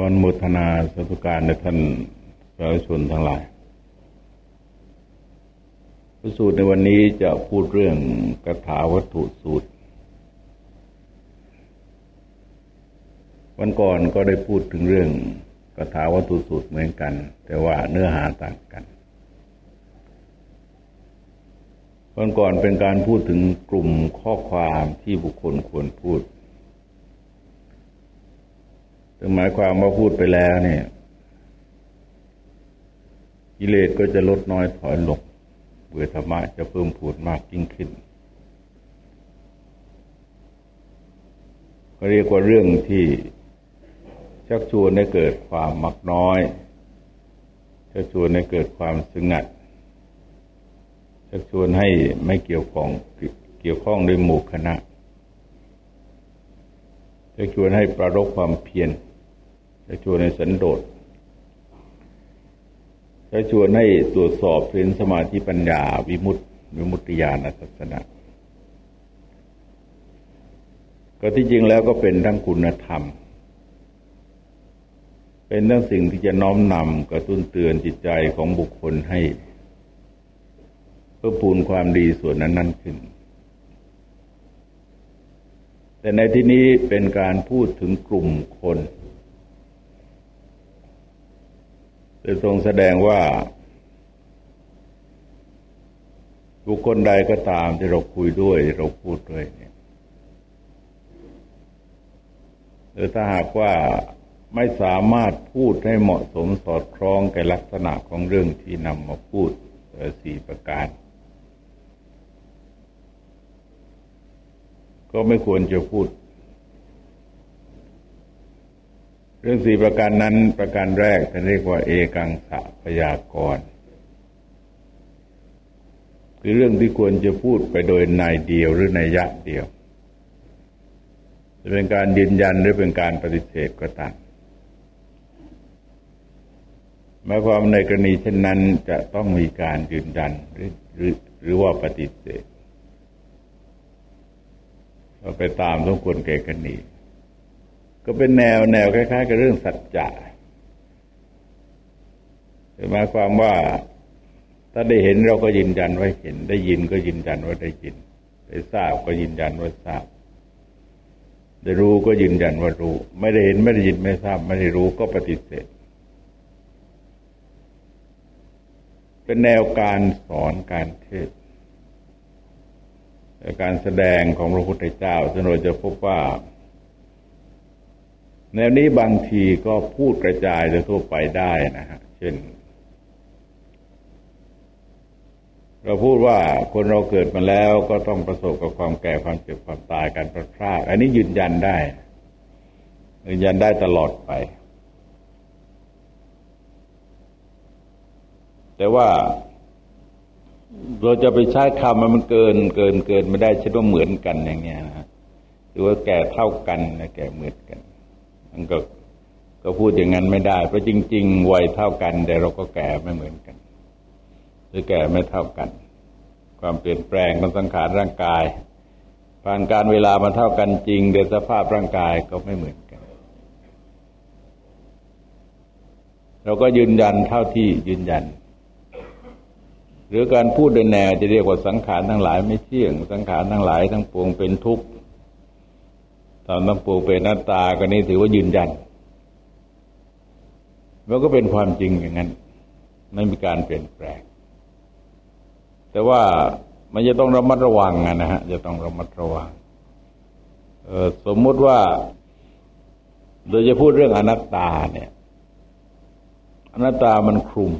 ก่อนมุทนาสาธุการในท่านสาธุชนทั้งหลายพระสูตรในวันนี้จะพูดเรื่องกถาวัตถุสูตร วันก่อนก็ได้พูดถึงเรื่องกถาวัตถุสูตรเหมือนกัน แต่ว่าเนื้อหาต่างกัน วันก่อนเป็นการพูดถึงกลุ่มข้อความที่บุคคลควรพูด ถึงหมายความว่าพูดไปแล้วเนี่ยกิเลสก็จะลดน้อยถอยลงเบื่อธรรมะจะเพิ่มพูดมากยิ่งขึ้น ก็เรียกว่าเรื่องที่ชักชวนให้เกิดความมักน้อย ชักชวนให้เกิดความสงัด ชักชวนให้ไม่เกี่ยวข้องเกี่ยวข้องด้วยหมู่คณะชักชวนให้ประรบความเพียร จะชวนให้สันโดษจะชวนให้ตรวจสอบเป็นสมาธิปัญญาวิมุตติวิมุตติญาณศาสนาก็ที่จริงแล้วก็เป็นทั้งคุณธรรม เป็นทั้งสิ่งที่จะน้อมนำกระตุ้นเตือนจิตใจของบุคคลให้เพื่อปูนความดีส่วนนั้นนั่นขึ้น แต่ในที่นี้เป็นการพูดถึงกลุ่มคน จะทรงแสดงว่าบุคคลใดก็ตามที่เราคุยด้วย เราพูดด้วยเนี่ยหรือถ้าหากว่าไม่สามารถพูดให้เหมาะสมสอดคล้องกับลักษณะของเรื่องที่นำมาพูดสี่ประการ ก็ไม่ควรจะพูด เรื่องสี่ประการนั้นประการแรกจะเรียกว่าเอกังสะพยากรคือเรื่องที่ควรจะพูดไปโดยนายเดียวหรือในยะเดียว จะเป็นการยืนยันหรือเป็นการปฏิเสธก็ตามหมายความในกรณีเช่นนั้นจะต้องมีการยืนยันหรือหรือหรือว่าปฏิเสธเราไปตามต้องควรแก่กรณี ก็เป็นแนวแนวคล้าย ๆ กับเรื่องสัจจะหมายความว่าถ้าได้เห็นเราก็ยืนยันว่าเห็น ได้ยินก็ยืนยันว่าได้ยิน ได้ทราบก็ยืนยันว่าทราบ ได้รู้ก็ยืนยันว่ารู้ ไม่ได้เห็นไม่ได้ยินไม่ทราบ ไม่ได้รู้ก็ปฏิเสธ เป็นแนวการสอนการเทศการแสดงของพระพุทธเจ้าสนเราจะพบว่า แนวนี้บางทีก็พูดกระจายโดยทั่วไปได้นะฮะ เช่น เราพูดว่าคนเราเกิดมาแล้วก็ต้องประสบกับความแก่ความเจ็บความตายการพลาดพลาดอันนี้ยืนยันได้ ยืนยันได้ตลอดไป แต่ว่าเราจะไปใช้คำมันเกินเกินเกินไม่ได้เช่นว่าเหมือนกันอย่างเงี้ยนะหรือว่าแก่เท่ากันนะแก่เหมือนกัน มันก็ก็พูดอย่างนั้นไม่ได้ เพราะจริง ๆ วัยเท่ากัน แต่เราก็แก่ไม่เหมือนกัน หรือแก่ไม่เท่ากัน ความเปลี่ยนแปลงของสังขารร่างกาย ผ่านการเวลามาเท่ากันจริง แต่สภาพร่างกายก็ไม่เหมือนกัน เราก็ยืนยันเท่าที่ยืนยัน หรือการพูดในแนวจะเรียกว่าสังขารทั้งหลายไม่เที่ยง สังขารทั้งหลายทั้งปวงเป็นทุกข์ ตอนต้องปูเป็นหน้าตาก็นี้ถือว่ายืนยันมันก็เป็นความจริงอย่างนั้น ไม่มีการเปลี่ยนแปลง แต่ว่ามันจะต้องระมัดระวังนะฮะ จะต้องระมัดระวังสมมุติว่าโดยจะพูดเรื่องอนัตตาเนี่ย อนัตตามันคลุม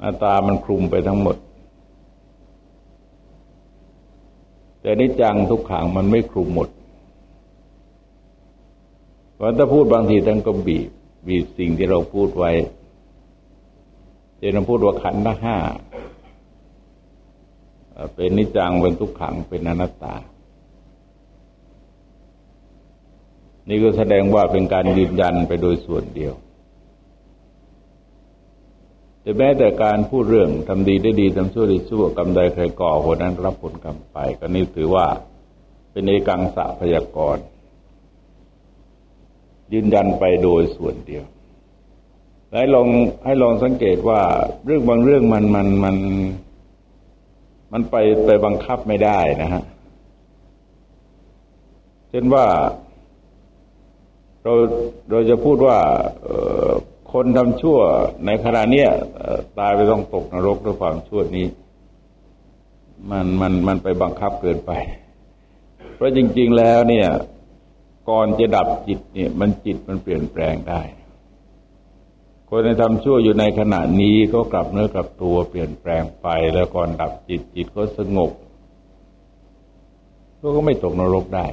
อนัตตามันคลุมไปทั้งหมด แต่นิจังทุกขังมันไม่คลุมหมดเพราะถ้าพูดบางทีท่านก็บีบ บีบสิ่งที่เราพูดไว้เจนพูดว่าขันธ์ละห้าเป็นนิจังเป็นทุกขังเป็นอนัตตา นี่ก็แสดงว่าเป็นการยืนยันไปโดยส่วนเดียว แม้แต่การพูดเรื่องทำดีได้ดีทำชั่วได้ชั่วกรรมใดใครก่อคนนั้นรับผลกรรมไป ก็นี่ถือว่าเป็นเอกังสะพยากรณ์ยืนยันไปโดยส่วนเดียวให้ลองให้ลองสังเกตว่าเรื่องบางเรื่องมันมันมัน มันไปไปบังคับไม่ได้นะฮะเช่นว่าเราเราจะพูดว่า คนทำชั่วในขณะนี้ตายไปต้องตกนรกด้วยความชั่วนี้ มันมันมันไปบังคับเกินไป เพราะจริง ๆแล้วเนี่ย ก่อนจะดับจิตเนี่ย มันจิตมันเปลี่ยนแปลงได้ คนที่ทำชั่วอยู่ในขณะนี้ก็กลับเนื้อกลับตัวเปลี่ยนแปลงไป แล้วก่อนดับจิตจิตก็สงบก็ไม่ตกนรกได้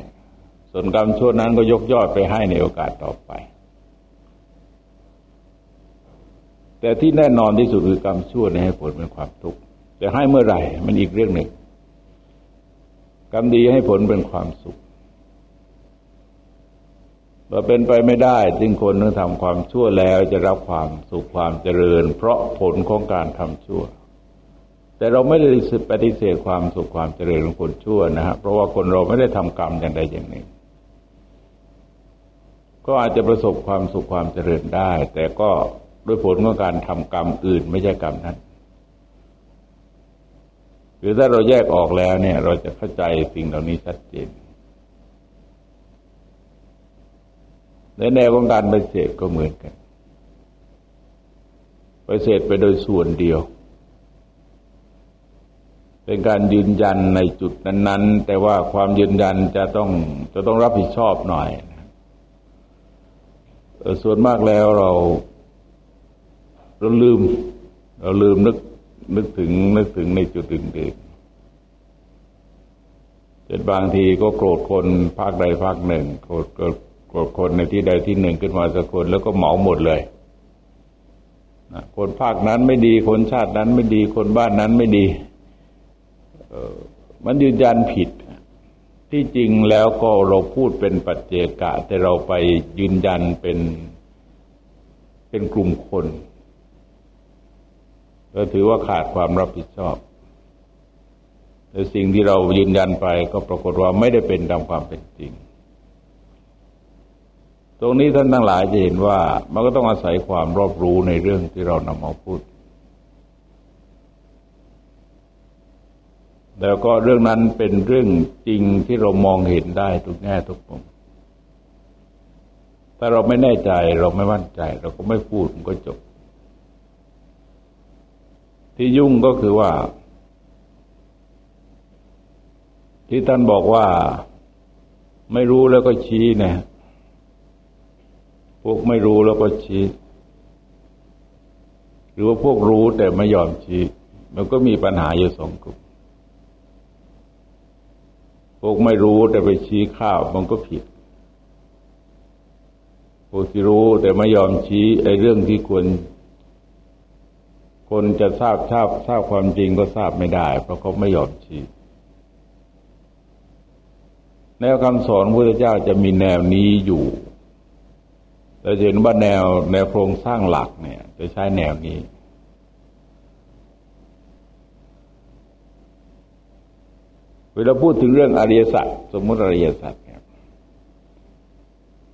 ส่วนกรรมชั่วนั้นก็ยกยอดไปให้ในโอกาสต่อไป แต่ที่แน่นอนที่สุดคือกรรมชั่วในให้ผลเป็นความทุกข์แต่ให้เมื่อไหร่ มันอีกเรื่องหนึ่ง กรรมดีให้ผลเป็นความสุขเราเป็นไปไม่ได้จึงคนนึงทำความชั่วแล้วจะรับความสุขความเจริญ เพราะผลของการทำชั่ว แต่เราไม่ได้ปฏิเสธความสุขความเจริญของคนชั่วนะฮะเพราะว่าคนเราไม่ได้ทำกรรมอย่างใดอย่างหนึ่ง ก็อาจจะประสบความสุขความเจริญได้ แต่ก็ ด้วยผลของการทำกรรมอื่นไม่ใช่กรรมนั้นหรือถ้าเราแยกออกแล้วเนี่ย เราจะเข้าใจสิ่งเหล่านี้ชัดเจนในแนวของการไปเสดก็เหมือนกันไปเสดไปโดยส่วนเดียว เป็นการยืนยันในจุดนั้น ๆ แต่ว่าความยืนยันจะต้องจะต้องรับผิดชอบหน่อยส่วนมากแล้วเรา เราลืม เราลืมนึกนึกถึงนึกถึงในจุดอื่นๆเจ็ดบางทีก็โกรธคนภาคใดภาคหนึ่งโกรธโกรธคนในที่ใดที่หนึ่งขึ้นมาสักคนแล้วก็เหมาหมดเลยคนภาคนั้นไม่ดี คนชาตินั้นไม่ดี คนบ้านนั้นไม่ดี มันยืนยันผิด ที่จริงแล้วก็เราพูดเป็นปัจเจกะ แต่เราไปยืนยันเป็นเป็นกลุ่มคน เราถือว่าขาดความรับผิดชอบแต่สิ่งที่เรายืนยันไปก็ปรากฏว่าไม่ได้เป็นตามความเป็นจริง ตรงนี้ท่านทั้งหลายจะเห็นว่ามันก็ต้องอาศัยความรอบรู้ในเรื่องที่เรานำมาพูด แล้วก็เรื่องนั้นเป็นเรื่องจริงที่เรามองเห็นได้ทุกแง่ทุกมุมถ้าเราไม่แน่ใจเราไม่มั่นใจ เราก็ไม่พูดมันก็จบ ที่ยุ่งก็คือว่า ที่ท่านบอกว่าไม่รู้แล้วก็ชี้นะพวกไม่รู้แล้วก็ชี้ หรือว่าพวกรู้แต่ไม่ยอมชี้ มันก็มีปัญหาอยู่สองกลุ่มพวกไม่รู้แต่ไปชี้ข้าวมันก็ผิดพวกที่รู้แต่ไม่ยอมชี้ไอ้เรื่องที่ควร คนจะทราบทราบทราบความจริงก็ทราบไม่ได้ เพราะเขาไม่ยอมชี้แนวคำสอนพระพุทธเจ้าจะมีแนวนี้อยู่เราเห็นว่าแนวแนวโครงสร้างหลักเนี่ย จะใช้แนวนี้ เวลาพูดถึงเรื่องอริยสัจสมมติอริยสัจเนี่ย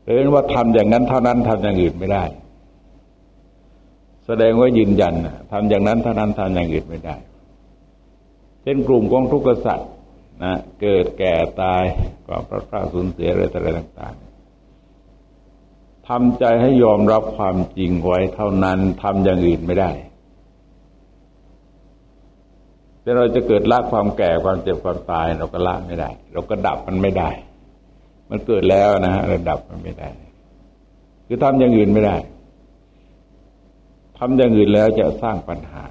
เป็นว่าทำอย่างนั้นเท่านั้นทำอย่างอื่นไม่ได้ แสดงว่ายืนยันทำอย่างนั้นเท่านั้นทำอย่างอื่นไม่ได้ เช่นกลุ่มของทุกข์สัตว์นะเกิดแก่ตายความพระพราสูญเสียอะไรต่างๆทำใจให้ยอมรับความจริงไว้เท่านั้นทำอย่างอื่นไม่ได้แต่เราจะเกิดละความแก่ความเจ็บความตาย เราก็ละไม่ได้ เราก็ดับมันไม่ได้ มันเกิดแล้วนะฮะเราดับมันไม่ได้ คือทำอย่างอื่นไม่ได้ ทำอย่างอื่นแล้วจะสร้างปัญหา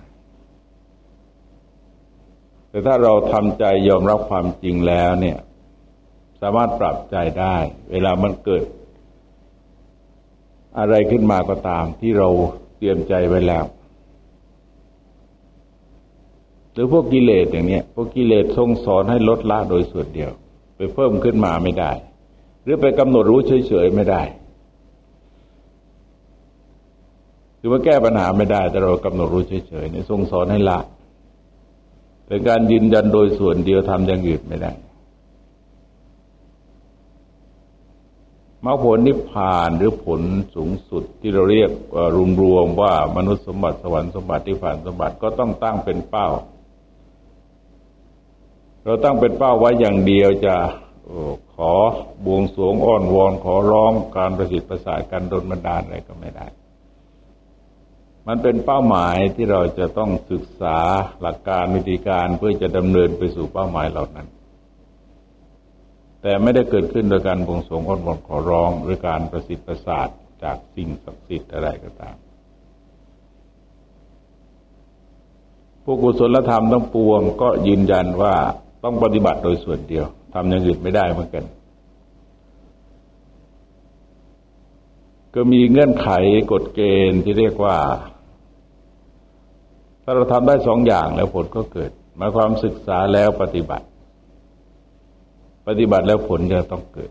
แต่ถ้าเราทำใจยอมรับความจริงแล้วเนี่ย สามารถปรับใจได้ เวลามันเกิด อะไรขึ้นมาก็ตามที่เราเตรียมใจไว้แล้ว หรือพวกกิเลสอย่างเนี้ยพวกกิเลสทรงสอนให้ลดละโดยส่วนเดียว ไปเพิ่มขึ้นมาไม่ได้ หรือไปกำหนดรู้เฉยๆไม่ได้ คือว่าแก้ปัญหาไม่ได้ แต่เรากำหนดรู้เฉยๆเนี่ยทรงสอนให้ละเป็นการยืนยันโดยส่วนเดียวทำอย่างอื่นไม่ได้มรรคผลนิพพานหรือผลสูงสุดที่เราเรียกรวมรวมว่ามนุษย์สมบัติสวรรค์สมบัตินิพพานสมบัติก็ต้องตั้งเป็นเป้า เราตั้งเป็นเป้าไว้อย่างเดียวจะขอบวงสวงอ้อนวอนขอร้องการประสิทธิ์ประสาทการดลบันดาลอะไรก็ไม่ได้ มันเป็นเป้าหมายที่เราจะต้องศึกษาหลักการวิธีการเพื่อจะดำเนินไปสู่เป้าหมายเหล่านั้น แต่ไม่ได้เกิดขึ้นโดยการบงสรวงอ้อนวอนขอร้องหรือการประสิทธิ์ประสาทจากสิ่งศักดิ์สิทธิ์อะไรก็ตามพวกกุศลธรรมทั้งปวงก็ยืนยันว่าต้องปฏิบัติโดยส่วนเดียวทำอย่างอื่นไม่ได้เหมือนกัน ก็มีเงื่อนไขกฎเกณฑ์ที่เรียกว่าาเราทำได้สองอย่างแล้วผลก็เกิดหมายความศึกษาแล้วปฏิบัติ ปฏิบัติแล้วผลจะต้องเกิด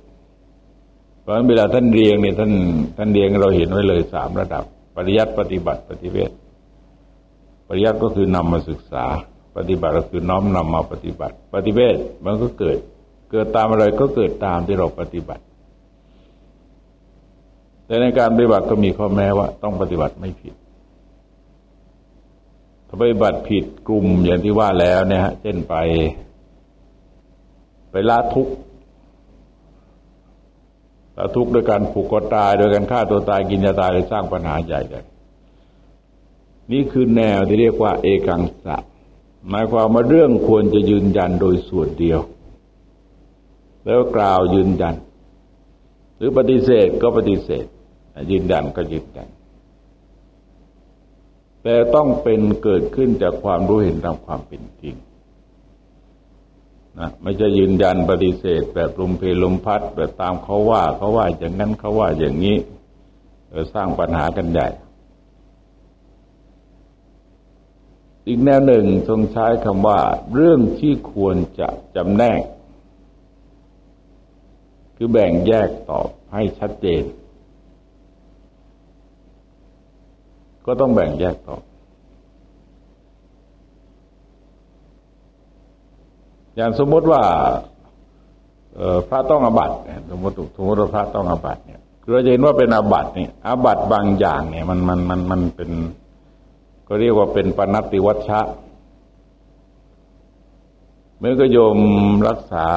เพราะฉะนั้นเวลาท่านเรียงเนี่ยท่านท่านเรียงเราเห็นไว้เลยสามระดับ ปริยัติปฏิบัติปฏิเวทปริยัติก็คือนำมาศึกษา ปฏิบัติก็คือน้อมนำมาปฏิบัติ ปฏิเวทมันก็เกิด เกิดตามอะไรก็เกิดตามที่เราปฏิบัติ แต่ในการปฏิบัติก็มีข้อแม้ว่า ต้องปฏิบัติไม่ผิด ถ้าปฏิบัติผิดกลุ่มอย่างที่ว่าแล้วเนี่ยฮะเช่นไป ไปละทุกข์ละทุกข์โดยการผูกคอตายโดยการฆ่าตัวตายกินยาตายเลยสร้างปัญหาใหญ่เลยนี่คือแนวที่เรียกว่า เอกังสะหมายความว่าเรื่องควรจะยืนยันโดยส่วนเดียว แล้วกล่าวยืนยัน หรือปฏิเสธก็ปฏิเสธ ยืนยันก็ยืนยัน แต่ต้องเป็นเกิดขึ้นจากความรู้เห็นตามความเป็นจริงนะไม่จะยืนยันปฏิเสธ แบบลมเพลมพัดแบบตามเขาว่าเขาว่าอย่างนั้นเขาว่าอย่างนี้สร้างปัญหากันใหญ่ อีกแนวหนึ่งทรงใช้คำว่า เรื่องที่ควรจะจำแนก คือแบ่งแยกตอบให้ชัดเจน ก็ต้องแบ่งแยกต่อ อย่างสมมติว่าพระต้องอบัตสมมติสมมติว่าพระต้องอบัตเนี่ยเราจะเห็นว่าเป็นอาบัตเนี่ยอาบัตบางอย่างเนี่ย มันมันมันมันเป็น ก็เรียกว่าเป็นปนัตติวัชชะเมื่อก็โยมรักษา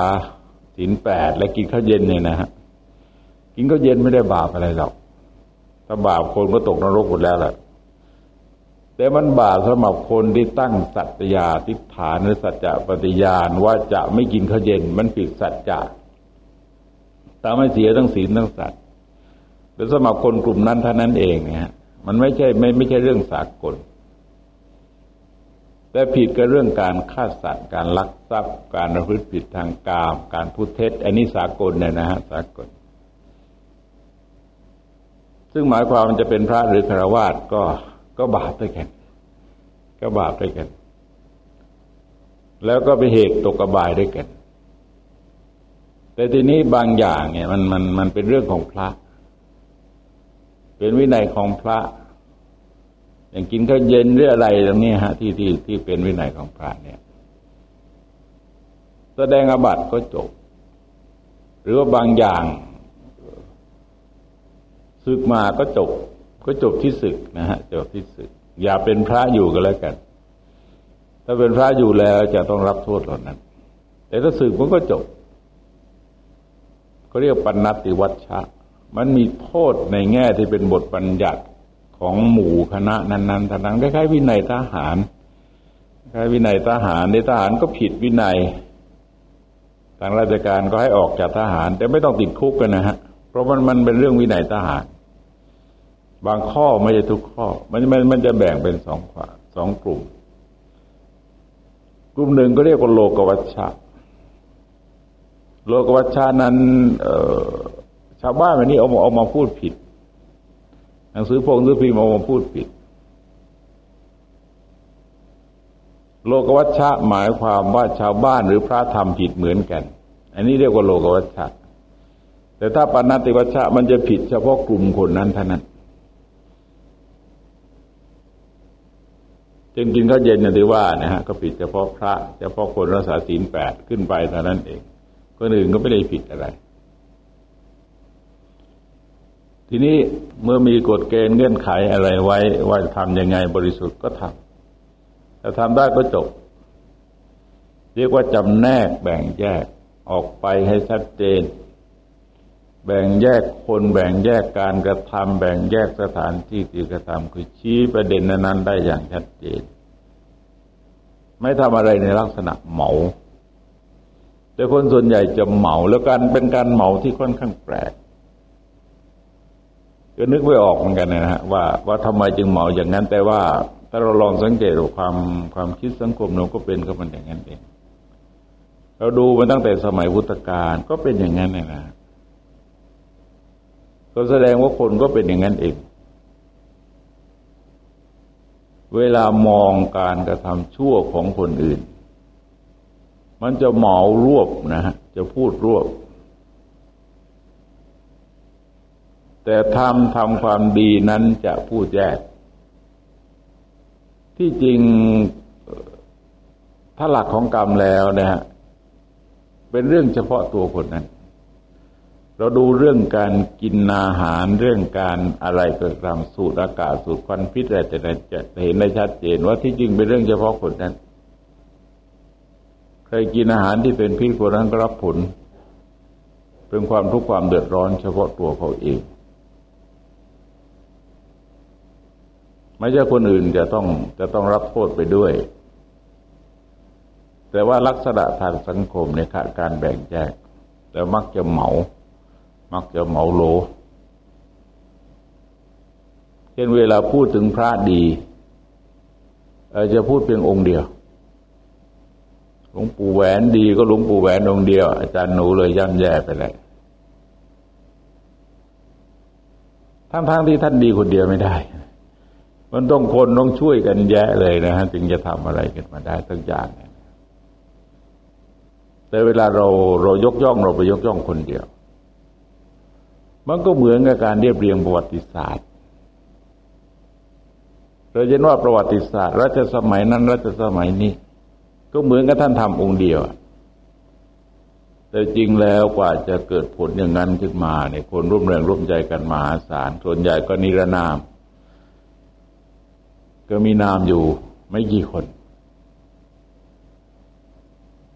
ศีลแปดและกินข้าวเย็นเนี่ยนะฮะกินข้าวเย็นไม่ได้บาปอะไรหรอกถ้าบาปคนก็ตกนรกหมดแล้วแหละ แต่มันบาปสำหรับคนที่ตั้งสัตยาทิฏฐานหรือสัจจะปฏิญาณว่าจะไม่กินข้าวเย็นมันผิดสัจจะทำให้เสียทั้งศีลทั้งสัตว์หรือสำหรับคนกลุ่มนั้นเท่านั้นเองเนี่ยมันไม่ใช่ไม่ไม่ใช่เรื่องสากล แต่ผิดกับเรื่องการฆ่าสัตว์การลักทรัพย์ การประพฤติผิดทางกามการพูดเท็จ อันนี้สากลเนี่ยนะฮะสากล ซึ่งหมายความมันจะเป็นพระหรือฆราวาสก็ ก็บาปด้วยกัน ก็บาปด้วยกัน แล้วก็เป็นเหตุตกกบายด้วยกัน แต่ทีนี้บางอย่างเนี่ย มันมันมันเป็นเรื่องของพระ เป็นวินัยของพระอย่างกินข้าวเย็นหรืออะไรตรงนี้ฮะ ที่ที่ที่เป็นวินัยของพระเนี่ย แสดงอบัตก็จบ หรือว่าบางอย่างซึกมาก็จบ ก็จบที่ศึกนะฮะจบที่ศึก อย่าเป็นพระอยู่ก็แล้วกัน ถ้าเป็นพระอยู่แล้วจะต้องรับโทษเหล่านั้น แต่ถ้าศึกมันก็จบเขาเรียกปัญติวัชชะ มันมีโทษในแง่ที่เป็นบทบัญญัติของหมู่คณะนั้นๆทางคล้ายๆวินัยทหารคล้ายวินัยทหารในทหารก็ผิดวินัยทางราชการก็ให้ออกจากทหาร แต่ไม่ต้องติดคุกกันนะฮะ เพราะมันมันเป็นเรื่องวินัยทหาร บางข้อไม่ใช่ทุกข้อ มันมันมันจะแบ่งเป็นสองฝ่าสองกลุ่ม กลุ่มหนึ่งก็เรียกว่าโลกวัชชะ โลกวัชชานั้นชาวบ้านวันนี้เอามาเอามาพูดผิด หนังสือพงหรือพิมพ์เอามาพูดผิด โลกวัชชะหมายความว่าชาวบ้านหรือพระทำผิดเหมือนกัน อันนี้เรียกว่าโลกวัชชะแต่ถ้าปณติวัชชะมันจะผิดเฉพาะกลุ่มคนนั้นเท่านั้น จึงกินข้าวเย็นอย่างที่ว่านะฮะก็ผิดเฉพาะพระเฉพาะคนรักษาศีลแปดขึ้นไปเท่านั้นเองคนอื่นก็ไม่ได้ผิดอะไร ทีนี้เมื่อมีกฎเกณฑ์เงื่อนไขอะไรไว้ ว่าจะทำยังไงบริสุทธิ์ก็ทำถ้าทำได้ก็จบ เรียกว่าจำแนกแบ่งแยกออกไปให้ชัดเจน แบ่งแยกคนแบ่งแยกการกระทำแบ่งแยกสถานที่ที่กระทำคือชี้ประเด็นนั้นได้อย่างชัดเจน ไม่ทำอะไรในลักษณะเหมา แต่คนส่วนใหญ่จะเหมาแล้วการเป็นการเหมาที่ค่อนข้างแปลกก็นึกไม่ออกเหมือนกันนะฮะว่าว่าทำไมจึงเหมาอย่างนั้น แต่ว่าถ้าเราลองสังเกตดูความความคิดสังคมเราก็เป็นก็มันอย่างนั้นเองเราดูมาตั้งแต่สมัยพุทธกาลก็เป็นอย่างนั้นเนะนะ ก็แสดงว่าคนก็เป็นอย่างนั้นเอง เวลามองการกระทำชั่วของคนอื่น มันจะเหมารวบนะฮะจะพูดรวบ แต่ทำทำความดีนั้นจะพูดแยก ที่จริงถ้าหลักของกรรมแล้วนะฮะเป็นเรื่องเฉพาะตัวคนนั้น เราดูเรื่องการกินอาหารเรื่องการอะไรเกิดตามสูตรอากาศสูตรควันพิษอะไรแต่จะเห็นได้ชัดเจนว่าที่จริงเป็นเรื่องเฉพาะคนนั้นใครกินอาหารที่เป็นพิษคนนั้นก็รับผล เป็นความทุกข์ความเดือดร้อนเฉพาะตัวเขาเองไม่ใช่คนอื่นจะต้องจะต้องรับโทษไปด้วย แต่ว่าลักษณะทางสังคมในขาดการแบ่งแยกแต่มักจะเหมา มักจะเหมาโล เช่นเวลาพูดถึงพระดีอาจจะพูดเพียงองค์เดียว หลวงปู่แหวนดีก็หลวงปู่แหวนองค์เดียว อาจารย์หนูเลยย่ำแย่ไปเลยทั้งๆทที่ท่านดีคนเดียวไม่ได้ มันต้องคนต้องช่วยกันแยะเลยนะฮะจึงจะทำอะไรกันมาได้ทั้งอย่างแต่เวลาเราเรายกย่องเราไปยกย่องคนเดียว มันก็เหมือนกับการเรียบเรียงประวัติศาสตร์เราเห็นว่าประวัติศาสตร์รัชสมัยนั้นรัชสมัยนี้ ก็เหมือนกับท่านทำองค์เดียวแต่จริงแล้วกว่าจะเกิดผลอย่างนั้นขึ้นมาเนี่ยคนร่วมแรงร่วมใจกันมหาศาลส่วนใหญ่ก็นิรนาม ก็มีนามอยู่ไม่กี่คน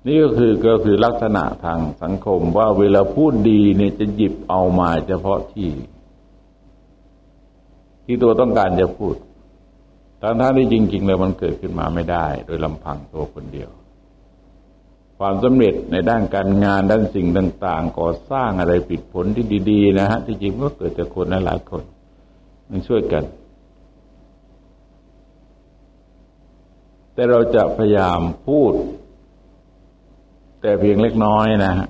นี่ก็คือก็คือลักษณะทางสังคมว่าเวลาพูดดีเนี่ยจะหยิบเอามาเฉพาะที่ ที่ตัวต้องการจะพูดทั้งท่านที่จริง ๆ เลยมันเกิดขึ้นมาไม่ได้ โดยลำพังตัวคนเดียว ความสำเร็จในด้านการงานด้านสิ่งต่าง ๆ ก่อสร้างอะไรปิดผลที่ดี ๆ นะฮะที่จริงก็เกิดจากคนหลายคน มันช่วยกัน แต่เราจะพยายามพูด แต่เพียงเล็กน้อยนะฮะ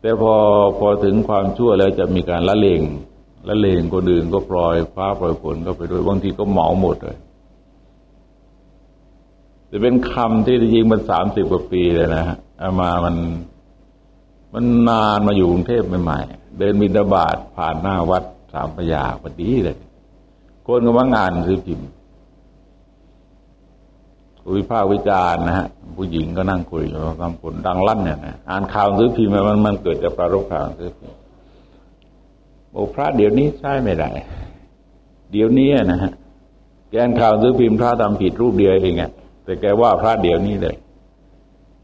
แต่พอพอถึงความชั่วแล้วจะมีการละเลงละเลงคนอื่นก็ปล่อยฟ้าปล่อยฝนก็ไปด้วยบางทีก็เหมาหมดเลยจะเป็นคำที่จริงมันสามสิบกว่าปีเลยนะฮะเอามามันมันนานมาอยู่กรุงเทพใหม่ๆเดินบินบาตผ่านหน้าวัดสามพยาพอดีเลยคนก็มางานซื้อพิมพ์ วิพากวิจารณ์นะฮะผู้หญิงก็นั่งคุยกับคำผลดังลั่นเนี่ยนะอ่านข่าวซื้อพิมพ์มันมันเกิดจากปรารบข่าวซื้อพิมพ์โอ้พระเดี๋ยวนี้ใช่ไม่ได้ เดี๋ยวนี้นะฮะแกนข่าวซื้อพิมพ์พระทำผิดรูปเดียวเองอะแต่แกว่าพระเดี๋ยวนี้เลย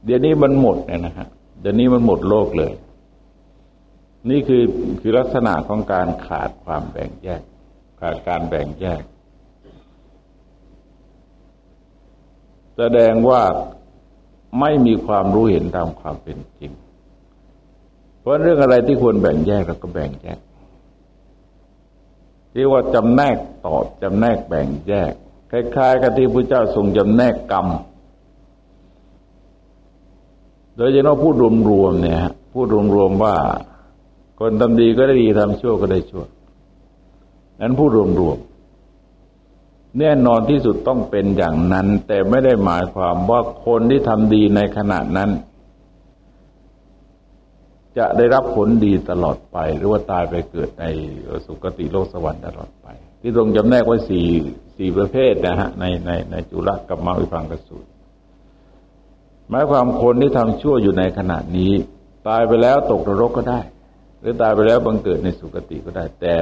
เดี๋ยวนี้มันหมดเนี่ยนะฮะเดี๋ยวนี้มันหมดโลกเลย นี่คือคือลักษณะของการขาดความแบ่งแยก ขาดการแบ่งแยก แสดงว่าไม่มีความรู้เห็นตามความเป็นจริง เพราะเรื่องอะไรที่ควรแบ่งแยกเราก็แบ่งแยกเรียกว่าจำแนกตอบจำแนกแบ่งแยก คล้ายๆกับที่พระเจ้าทรงจำแนกกรรม โดยเฉพาะพูดรวมๆเนี่ยพูดรวมๆว่า คนทำดีก็ได้ดีทำชั่วก็ได้ชั่ว นั้นพูดรวมๆ แน่นอนที่สุดต้องเป็นอย่างนั้น แต่ไม่ได้หมายความว่าคนที่ทำดีในขณะนั้น จะได้รับผลดีตลอดไป หรือว่าตายไปเกิดในสุคติโลกสวรรค์ตลอดไป ที่ตรงจำแนกไว้สี่สี่ประเภทนะฮะในในในจุลกับมาวิพังกสูตรหมายความคนที่ทำชั่วอยู่ในขณะนี้ ตายไปแล้วตกนรกก็ได้ หรือตายไปแล้วบังเกิดในสุคติก็ได้แต่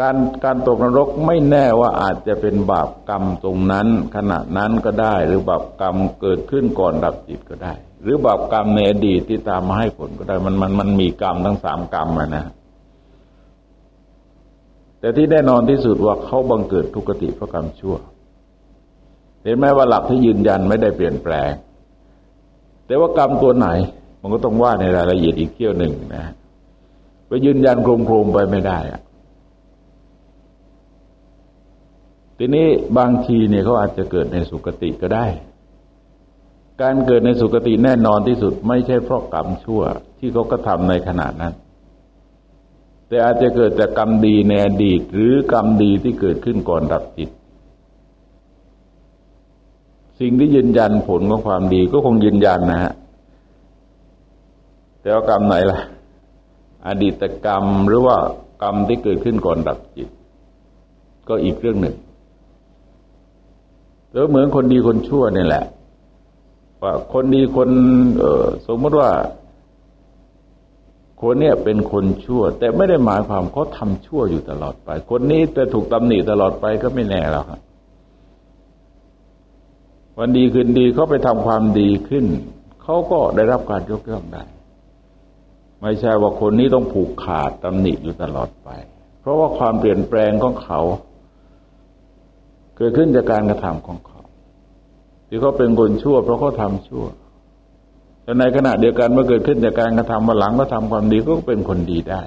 การการตกนรกไม่แน่ว่าอาจจะเป็นบาปกรรมตรงนั้น ขณะนั้นก็ได้ หรือบาปกรรมเกิดขึ้นก่อนดับจิตก็ได้ หรือบาปกรรมในอดีตที่ตามมาให้ผลก็ได้ มันมันมันมีกรรมทั้งสามกรรมนะแต่ที่แน่นอนที่สุดว่าเขาบังเกิดทุกขติเพราะกรรมชั่ว เห็นไหมว่าหลักที่ยืนยันไม่ได้เปลี่ยนแปลง แต่ว่ากรรมตัวไหน มันก็ต้องว่าในรายละเอียดอีกเที่ยวหนึ่งนะไปยืนยันโครมๆไปไม่ได้อะ ทีนี้บางทีเนี่ยเขาอาจจะเกิดในสุคติก็ได้ การเกิดในสุคติแน่นอนที่สุด ไม่ใช่เพราะกรรมชั่ว ที่เขาก็ทำในขณะนั้น แต่อาจจะเกิดจากกรรมดีในอดีต หรือกรรมดีที่เกิดขึ้นก่อนดับจิต สิ่งที่ยืนยันผลของความดีก็คงยืนยันนะฮะแต่ว่ากรรมไหนล่ะ อดีตกรรมหรือว่ากรรมที่เกิดขึ้นก่อนดับจิต ก็อีกเรื่องหนึ่ง แล้วเหมือนคนดีคนชั่วนี่แหละ ว่าคนดีคนสมมติว่า คนเนี้ยเป็นคนชั่ว แต่ไม่ได้หมายความเขาทำชั่วอยู่ตลอดไป คนนี้จะถูกตำหนิตลอดไปก็ไม่แน่แล้วครับวันดีคืนดีเขาไปทำความดีขึ้นเขาก็ได้รับการยกย่องได้ ไม่ใช่ว่าคนนี้ต้องผูกขาดตำหนิอยู่ตลอดไป เพราะว่าความเปลี่ยนแปลงของเขา เกิดขึ้นจากการกระทำของเขา ที่เขาเป็นคนชั่ว เพราะเขาทำชั่วแต่ในขณะเดียวกันเมื่อเกิดขึ้นจากการกระทำมาหลังก็ทำความดีก็เป็นคนดีได้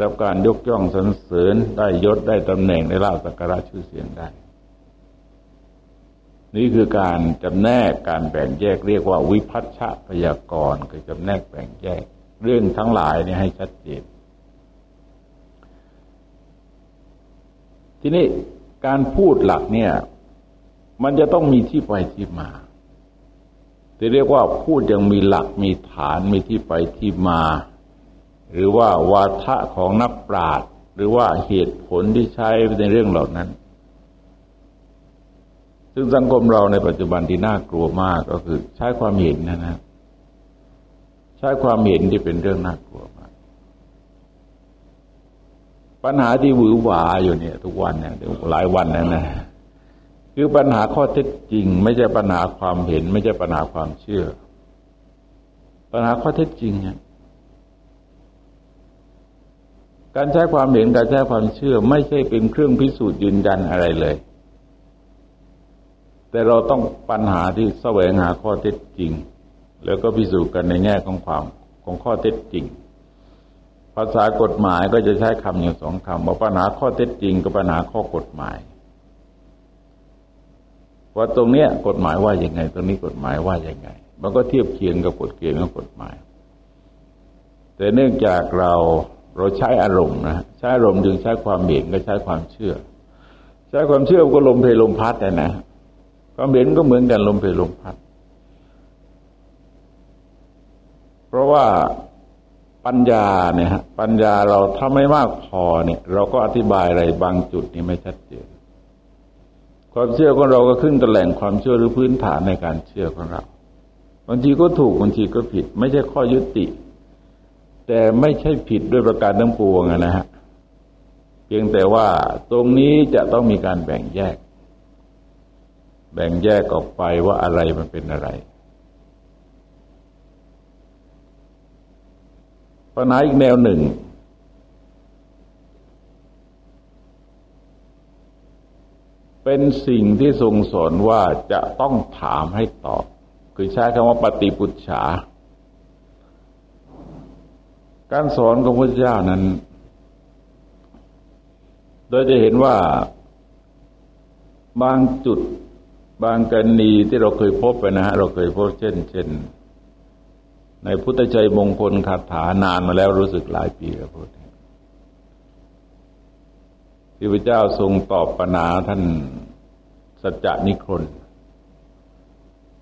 รับการยกย่องสรรเสริญได้ยศได้ตำแหน่งได้ลาบสักการะชื่อเสียงได้ นี่คือการจำแนกการแบ่งแยกเรียกว่าวิพัฒชะพยากรคือจำแนกแบ่งแยก เรื่องทั้งหลายนี่ให้ชัดเจนทีนี้ การพูดหลักเนี่ย มันจะต้องมีที่ไปที่มาที่เรียกว่าพูดยังมีหลักมีฐานมีที่ไปที่มา หรือว่าวาทะของนักปราชญ์หรือว่าเหตุผลที่ใช้ในเรื่องเหล่านั้น ซึ่งสังคมเราในปัจจุบันที่น่ากลัวมากก็คือ ใช้ความเห็นนะนะ ใช้ความเห็นที่เป็นเรื่องน่ากลัวมาก ปัญหาที่หวือหวาอยู่เนี่ย ทุกวันเนี่ยหลายวันนะนะคือปัญหาข้อเท็จจริง ไม่ใช่ปัญหาความเห็น ไม่ใช่ปัญหาความเชื่อ ปัญหาข้อเท็จจริงเนี่ยการใช้ความเห็นการใช้ความเชื่อ ไม่ใช่เป็นเครื่องพิสูจน์ยืนยันอะไรเลย แต่เราต้องปัญหาที่แสวงหาข้อเท็จจริง แล้วก็พิสูจน์กันในแง่ของความของข้อเท็จจริง ภาษากฎหมายก็จะใช้คำอยู่สองคำว่าปัญหาข้อเท็จจริงกับปัญหาข้อกฎหมาย ว่าตรงเนี้ยกฎหมายว่าอย่างไง ตรงนี้กฎหมายว่าอย่างไง มันก็เทียบเคียงกับกฎเกณฑ์ของกฎหมาย แต่เนื่องจากเราเราใช้อารมณ์นะใช้อารมณ์จึงใช้ความเห็นก็ใช้ความเชื่อ ใช้ความเชื่อก็ลมเพลลมพัดนะนะความเห็นก็เหมือนกันลมเพลลมพัด เพราะว่า ปัญญาเนี่ยฮะปัญญาเราถ้าไม่มากพอเนี่ย เราก็อธิบายอะไรบางจุดนี่ไม่ชัดเจนความเชื่อของเราก็ขึ้นกับแหล่งความเชื่อหรือพื้นฐานในการเชื่อของเราบางทีก็ถูกบางทีก็ผิด ไม่ใช่ข้อยุติ แต่ไม่ใช่ผิดด้วยประการทั้งปวงนะฮะเพียงแต่ว่าตรงนี้จะต้องมีการแบ่งแยก แบ่งแยกออกไปว่าอะไรมันเป็นอะไร ปัญหาอีกแนวหนึ่ง เป็นสิ่งที่ทรงสอนว่าจะต้องถามให้ตอบ คือใช้คำว่าปฏิปุจฉา การสอนของพระเจ้านั้น โดยจะเห็นว่าบางจุดบางกรณีที่เราเคยพบไปนะฮะเราเคยพบเช่น เช่น ในพุทธใจมงคลคาถานานมาแล้วรู้สึกหลายปีแล้วพูดที่พระเจ้าทรงตอบปัญหาท่านสัจจานิครน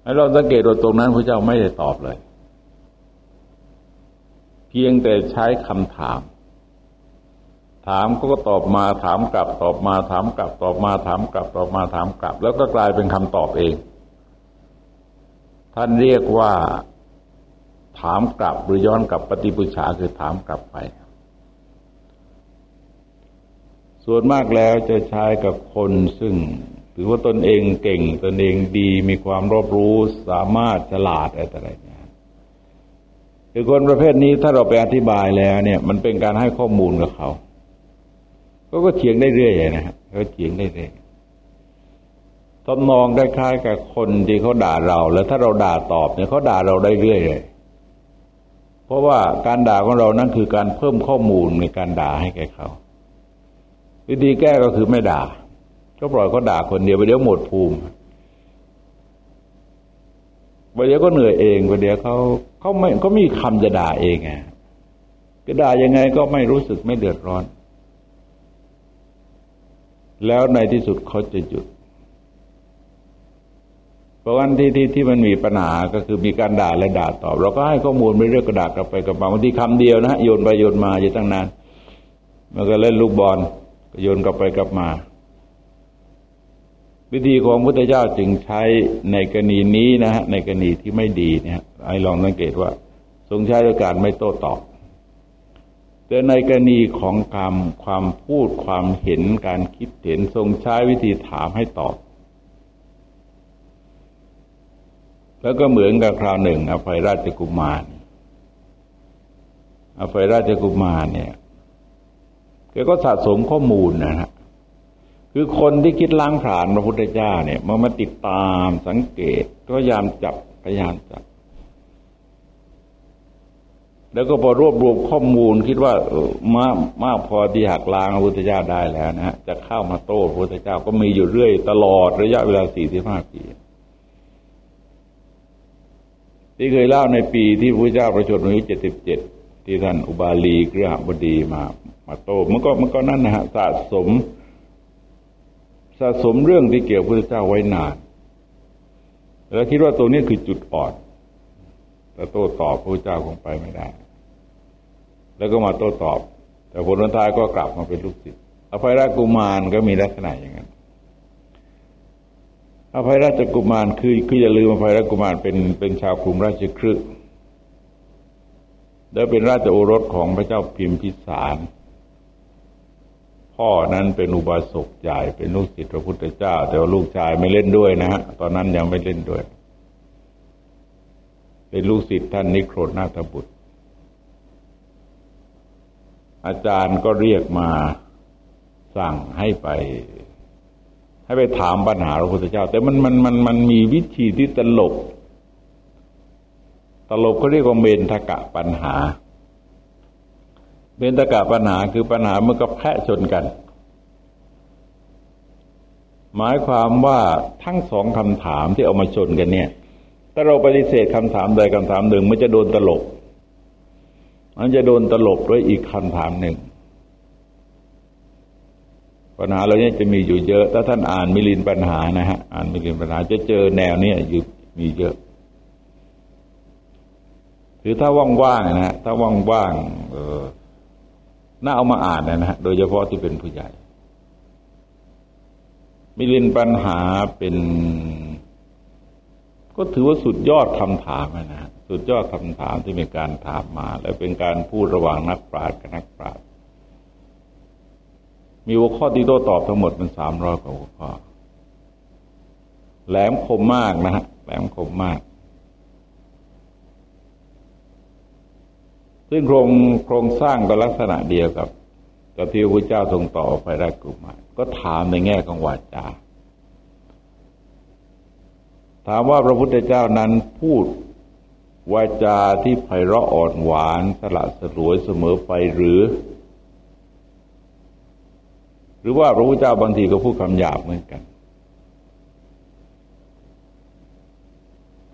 ให้เราสังเกตว่าตรงนั้นพระเจ้าไม่ได้ตอบเลย เพียงแต่ใช้คำถาม ถามก็ตอบมาถามกลับตอบมาถามกลับตอบมาถามกลับตอบมาถามกลับ แล้วก็กลายเป็นคำตอบเอง ท่านเรียกว่าามกลับหรือย้อนกลับปฏิปุชาคือถามกลับไป ส่วนมากแล้วจะใช้กับคนซึ่ง ถือว่าตนเองเก่ง ตนเองดีมีความรอบรู้สามารถฉลาดอะไรต่ออะไรเนี่ยคือคนประเภทนี้ถ้าเราไปอธิบายแล้วเนี่ย มันเป็นการให้ข้อมูลกับเขาก็ก็เถียงได้เรื่อยนะฮะเขาเถียงได้เรื่อยทำนองคล้ายๆกับคนที่เขาด่าเรา แล้วถ้าเราด่าตอบเนี่ยเขาด่าเราได้เรื่อยเลย ราะว่าการด่าของเรานั่นคือการเพิ่มข้อมูลในการด่าให้แก่เขา วิธีแก้ก็คือไม่ด่า ก็ปล่อยเขาด่าคนเดียวไปเดี๋ยวหมดภูมิไปเดี๋ยวก็เหนื่อยเองไปเดี๋ยวเขาเขาไม่เขามีคำจะด่าเองไงก็ด่ายังไงก็ไม่รู้สึกไม่เดือดร้อน แล้วในที่สุดเขาจะหยุด เพราะวันที่ที่ที่มันมีปัญหาก็คือมีการด่าและด่าตอบ เราก็ให้ข้อมูลไปเรื่อยกระดาษกลับไปกลับมาบางทีคำเดียวนะโยนไปโยนมาอยู่ตั้งนานมันก็เล่นลูกบอลโยนกลับไปกลับมา วิธีของพุทธเจ้าจึงใช้ในกรณีนี้นะฮะในกรณีที่ไม่ดีเนี่ยไอ้ลองสังเกตว่า ทรงใช้ด้วยการไม่โต้ตอบแต่ในกรณีของคำความพูดความเห็นการคิดเห็นทรงใช้วิธีถามให้ตอบ แล้วก็เหมือนกับคราวหนึ่ง อภัยราชกุมาร อภัยราชกุมารเนี่ยแกก็สะสมข้อมูลนะฮะคือคนที่คิดล้างผลาญพระพุทธเจ้าเนี่ยมามาติดตามสังเกตก็พยายามจับพยายามจับ แล้วก็พอรวบรวมข้อมูลคิดว่ามากมากพอที่หักล้างพระพุทธเจ้าได้แล้วนะฮะจะเข้ามาโต้พระพุทธเจ้าก็มีอยู่เรื่อยตลอดระยะเวลาสี่สิบห้าปี ที่เคยเล่าในปีที่พระเจ้าประชดอายุเจ็ดสิบเจ็ดที่ท่านอุบาลีเกรือหบดีมามาโตมันก็มันก็นั่นนะฮะสะสม สะสมเรื่องที่เกี่ยวพระเจ้าไว้นาน แล้วคิดว่าตัวนี้คือจุดอ่อนแต่โต้ตอบพระเจ้าคงไปไม่ได้ แล้วก็มาโต้ตอบ แต่ผลท้ายก็กลับมาเป็นลูกศิษย์อภัยราชกุมารก็มีลักษณะอย่างนั้น อภัยราชกุมารคือคืออย่าลืมอภัยราชกุมารเป็นเป็นชาวกรุงราชครึกและเป็นราชโอรสของพระเจ้าพิมพิสาร พ่อนั้นเป็นอุบาสกใหญ่เป็นลูกศิษย์พระพุทธเจ้า แต่ว่าลูกชายไม่เล่นด้วยนะฮะตอนนั้นยังไม่เล่นด้วย เป็นลูกศิษย์ท่านนิโครนาถบุตร อาจารย์ก็เรียกมาสั่งให้ไป ให้ไปถามปัญหาพระพุทธเจ้า แต่มันมันมันมันมีวิธีที่ตลก ตลกเขาเรียกว่าเบนทกะปัญหาเบนทกะปัญหาคือปัญหาเมื่อกับแพะชนกัน หมายความว่าทั้งสองคำถามที่เอามาชนกันเนี่ย ถ้าเราปฏิเสธคำถามใดคำถามหนึ่ง มันจะโดนตลก มันจะโดนตลกด้วยอีกคำถามหนึ่ง ปัญหาเราเนี่ยจะมีอยู่เยอะ ถ้าท่านอ่านมิลินปัญหานะฮะ อ่านมิลินปัญหาจะเจอแนวเนี้ยอยู่มีเยอะคือถ้าว่างๆนะฮะถ้าว่างๆเออน่าเอามาอ่านนะฮะโดยเฉพาะที่เป็นผู้ใหญ่ มิลินปัญหาเป็น ก็ถือว่าสุดยอดคำถามนะฮะสุดยอดคำถามที่มีการถามมา และเป็นการพูดระหว่างนักปราชญ์กับนักปราชญ์ มีหัวข้อที่โต้ตอบทั้งหมดเป็นสามร้อยกว่าหัวข้อ แหลมคมมากนะฮะแหลมคมมาก ซึ่งโครงโครงสร้างก็ลักษณะเดียวกับกับที่พระเจ้าทรงต่อไปได้กลุ่มาก็ถามในแง่ของวาจา ถามว่าพระพุทธเจ้านั้นพูดวาจาที่ไพเราะอ่อนหวานสละสลวยเสมอไปหรือ หรือว่าพระพุทธเจ้าบางทีก็พูดคำหยาบเหมือนกัน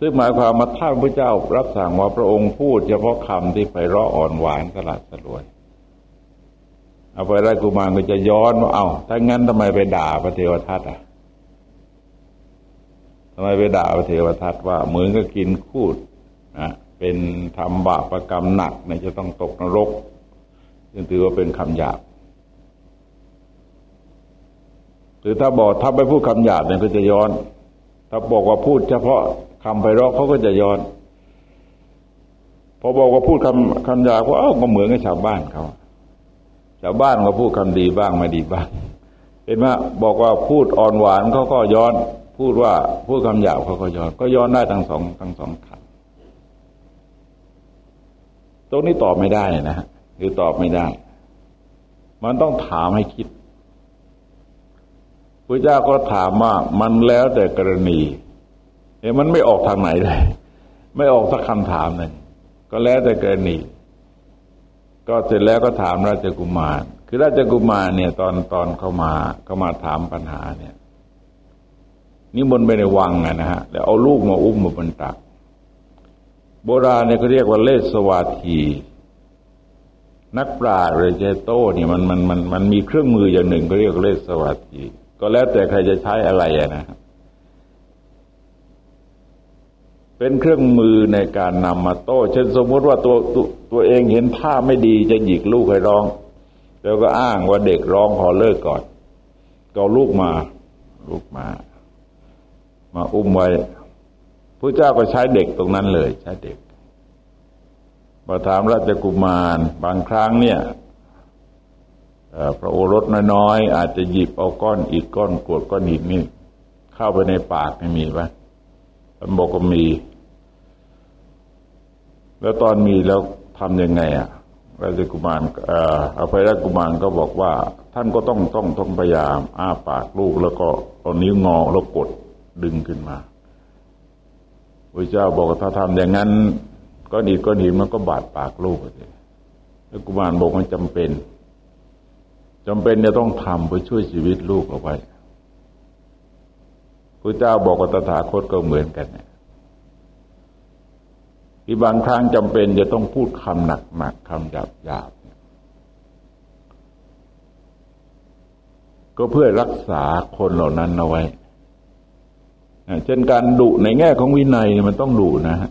ซึ่งหมายความมาท่านพระเจ้ารับสั่งว่าพระองค์พูดเฉพาะคำที่ไปร้ออ่อนหวานสลัดสลวย เอาไปได้กุมารก็จะย้อนว่าเอา้าถ้างั้นทำไมไปด่าพระเทวทัตอะทำไมไปด่าพระเทวทัตว่าเหมือนก็กินคูดนะเป็นทำบาปรกรรมหนักเนี่ยจะต้องตกนรกซึ่งถือว่าเป็นคำหยาบ หรือถ้าบอกถ้าไปพูดคำหยาบเนี่ยก็จะย้อน ถ้าบอกว่าพูดเฉพาะคำไพเราะเขาก็จะย้อน พอบอกว่าพูดคำคำหยาบก็เอ้าก็เหมือนกับชาวบ้านเขาชาวบ้านก็พูดคำดีบ้างไม่ดีบ้าง เห็นไหมบอกว่าพูดอ่อนหวานเขาก็ย้อน พูดว่าพูดคำหยาบเขาก็ย้อน ก็ย้อนได้ทั้งสองทั้งสองคำตรงนี้ตอบไม่ได้นะฮะหรือตอบไม่ได้ มันต้องถามให้คิด พระเจ้าก็ถามว่ามันแล้วแต่กรณีเอ้มันไม่ออกทางไหนเลย ไม่ออกสักคำถามหนึ่งก็แล้วแต่กรณี ก็เสร็จแล้วก็ถามราชกุมาร คือราชกุมารเนี่ย ตอนตอนเข้ามาเข้ามาถามปัญหาเนี่ยนิมนต์ไปในวังนะฮะแล้วเอาลูกมาอุ้มมาบนตัก โบราณเนี่ยเขาเรียกว่าเลสวาที นักปราชญ์เรเจโต้เนี่ยมันมันมันมันมีเครื่องมืออย่างหนึ่งก็เรียกเลสวาที ก็แล้วแต่ใครจะใช้อะไรนะเป็นเครื่องมือในการนำมาโต้เช่นสมมติว่าตัวตัวตัวเองเห็นท่าไม่ดีจะหยิกลูกให้ร้อง แล้วก็อ้างว่าเด็กร้องขอเลิกก่อน ก็ลูกมา ลูกมา มาอุ้มไว้พระเจ้าก็ใช้เด็กตรงนั้นเลย ใช้เด็กมาถามราชกุมาร บางครั้งเนี่ย พระโอรสน้อยๆอาจจะหยิบเอาก้อนอิฐก้อนกรวดก้อนหินนี่เข้าไปในปากไม่มีปะมันบอกก็มี แล้วตอนมีแล้วทำยังไงอะราชกุมารเอ่ออภัยราชกุมารก็บอกว่า ท่านก็ต้องต้องต้องพยายาม อ้าปากลูกแล้วก็เอานิ้วงอแล้วกดดึงขึ้นมาพระเจ้าบอกถ้าทำอย่างนั้นก้อนอิฐก้อนหินมันก็บาดปากลูกเลยแล้วกุมารบอกมันจำเป็น จำเป็นจะต้องทำเพื่อช่วยชีวิตลูกเอาไว้พระเจ้าบอกกัตถาคตก็เหมือนกันเนี่ยที่บางครั้งจำเป็นจะต้องพูดคำหนักๆคำหยาบๆก็เพื่อรักษาคนเหล่านั้นเอาไว้เช่นการดุในแง่ของวินัยมันต้องดุนะฮะ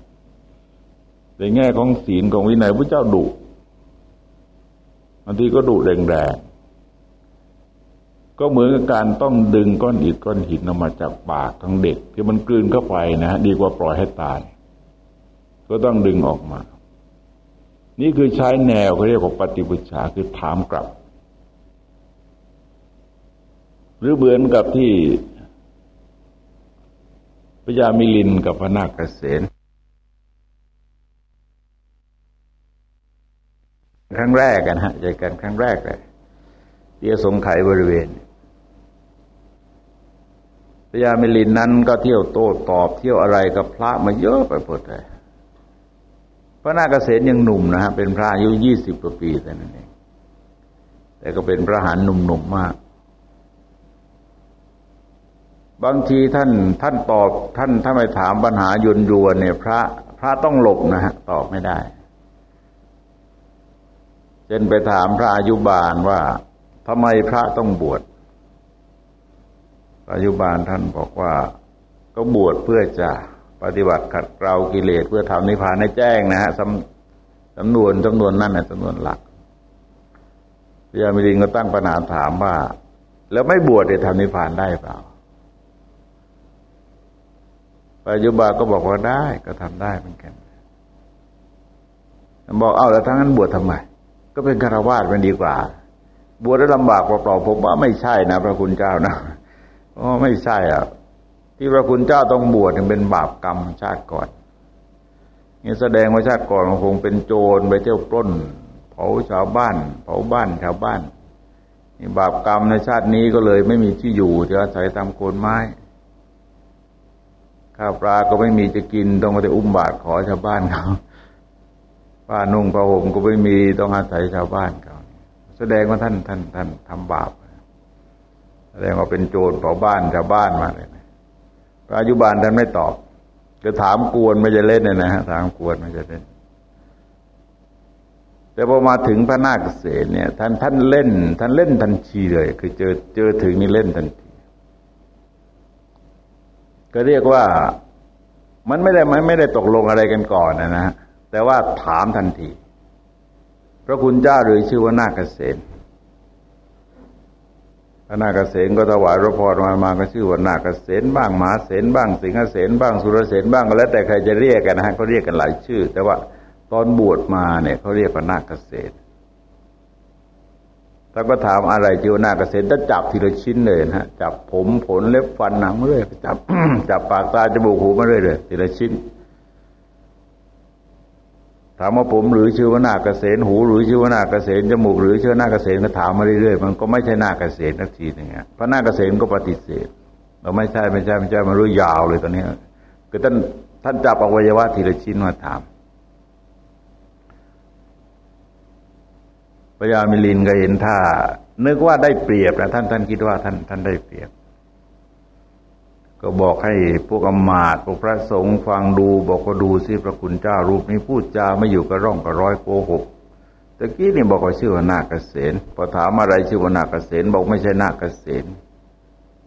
ในแง่ของศีลของวินัยพระเจ้าดุบางทีก็ดุแรง ก็เหมือนกับการต้องดึงก้อนอิฐก้อนหินออกมาจากปากของเด็กที่มันกลืนเข้าไปนะฮะดีกว่าปล่อยให้ตาย ก็ต้องดึงออกมา นี่คือใช้แนวเขาเรียกว่าปฏิบุชาคือถามกลับ หรือเหมือนกับที่พระยามิลินกับพระนาคเกษณครั้งแรกกันฮะเจกันครั้งแรกเลยเตียสงไขบริเวณ พญามิลินนั้นก็เที่ยวโต้ตอบเที่ยวอะไรกับพระมาเยอะไปหมดเลยพระนาคเษนยังหนุ่มนะฮะเป็นพระอายุยี่สิบกว่าปีแต่นั้นเองแต่ก็เป็นพระหานหนุ่มๆมากบางทีท่านท่านตอบท่านถ้าไม่ถามปัญหายุนยวนเนี่ย พระพระต้องหลบนะฮะตอบไม่ได้เช่นไปถามพระอายุบาลว่าทำไมพระต้องบวช อายุบาลท่านบอกว่าก็บวชเพื่อจะปฏิบัติขัดเกลากิเลสเพื่อทำนิพพานให้แจ้งนะฮะสำสำนวนจำนวนนั่นนะจำนวนหลักพระยามิรินก็ตั้งปัญหาถามว่า แล้วไม่บวชจะทำนิพพานได้เปล่าปัจจุบันก็บอกว่าได้ก็ทำได้เหมือนกันบอกเอาแล้วทั้งนั้นบวชทำไม ก็เป็นคารวาสมันดีกว่า บวชแล้วลำบากเปล่าๆผมว่าไม่ใช่นะพระคุณเจ้านะ อ๋อไม่ใช่อะ ที่พระคุณเจ้าต้องบวชถึงเป็นบาปกรรมชาติก่อนนี่แสดงว่าชาติก่อนคงเป็นโจรไปเที่ยวปล้น เผาชาวบ้าน เผาบ้านชาวบ้านนี่บาปกรรมในชาตินี้ก็เลยไม่มีที่อยู่จะอาศัยตามโคนไม้ข้าวปลาก็ไม่มีจะกินต้องมาแต่อุ้มบาตรขอชาวบ้านเขาป้านุ่งผ้าห่มก็ไม่มีต้องอาศัยชาวบ้านเขาแสดงว่าท่านท่านท่านทำบาป แสดงว่าเป็นโจรเผาบ้านชาวบ้านมาเลยพระอายุบาลท่านไม่ตอบจะถามกวนไม่จะเล่นเนี่ยนะฮะถามกวนไม่จะเล่น แต่พอมาถึงพระนาคเษนเนี่ย ท่านท่านเล่น ท่านเล่นทันทีเลย คือเจอเจอถึงนี่เล่นทันที ก็เรียกว่ามันไม่ได้ไม่ไม่ได้ตกลงอะไรกันก่อนนะฮะแต่ว่าถามทันทีพระคุณเจ้าหรือชื่อว่านาคเษน พระนาคเษนก็ถวายพระพรมามาก็ชื่อว่านาคเษนบ้างหมาเษนบ้างสิงหเษนบ้างสุรเษนบ้างก็แล้วแต่ใครจะเรียกกันนะฮะเขาเรียกกันหลายชื่อ แต่ว่าตอนบวชมาเนี่ยเขาเรียกว่านาคเกษตรถ้าก็ถามอะไรเจียวนาเกษตรถ้าจับทีละชิ้นเลยนะจับผมผลเล็บฟันหนังมาเรื่อยจับจับปากตาจมูกหูมาเรื่อยเลยทีละชิ้น ถามว่าผมหรือชื่อว่านาเกษตรหูหรือชื่อว่านาเกษตรจมูกหรือชื่อนาเกษตรก็ถามมาเรื่อยๆมันก็ไม่ใช่นาเกษตรนักทีหนึ่งเพราะนาเกษตรก็ปฏิเสธเราไม่ใช่ไม่ใช่ไม่ใช่มารู้ยาวเลยตอนนี้คือท่านท่านจับอวัยวะทีละชิ้นมาถามพระยามิลินก็เห็นท่านึกว่าได้เปรียบนะท่านท่านคิดว่าท่านท่านได้เปรียบ ก็บอกให้พวกอมาตพวกพระสงฆ์ฟังดูบอกว่าดูสิพระคุณเจ้ารูปนี้พูดจาไม่อยู่กับร่องกับร้อยโกหกตะกี้นี่บอกว่าชื่อว่านาคเกษตรพอถามอะไรชื่อว่านาคเกษตรบอกไม่ใช่นาคเกษตร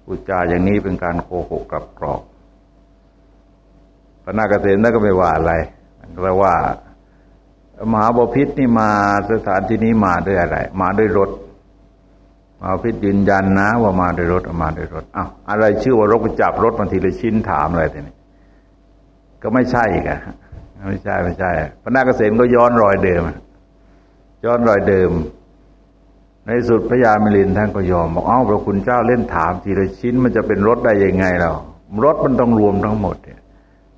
พูดจาอย่างนี้เป็นการโกหกกับกรอกพระนาคเกษตรนั่นก็ไม่ว่าอะไรก็ว่ามหาบพิษนี่มาสถานที่นี้มาด้วยอะไร มาด้วยรถ มหาพิษยืนยันนะว่ามาด้วยรถมาด้วยรถอ้าวอะไรชื่อว่ารถไปจับรถบางทีเลยชิ้นถามอะไรทีนี้ก็ไม่ใช่กันไม่ใช่ไม่ใช่พระนาคเกษตรก็ย้อนรอยเดิม ย้อนรอยเดิม ในสุดพระยามิลินท่านก็ยอมบอกเอ้าพระคุณเจ้าเล่นถามทีละชิ้นมันจะเป็นรถได้ยังไงเรารถมันต้องรวมทั้งหมดเนี่ย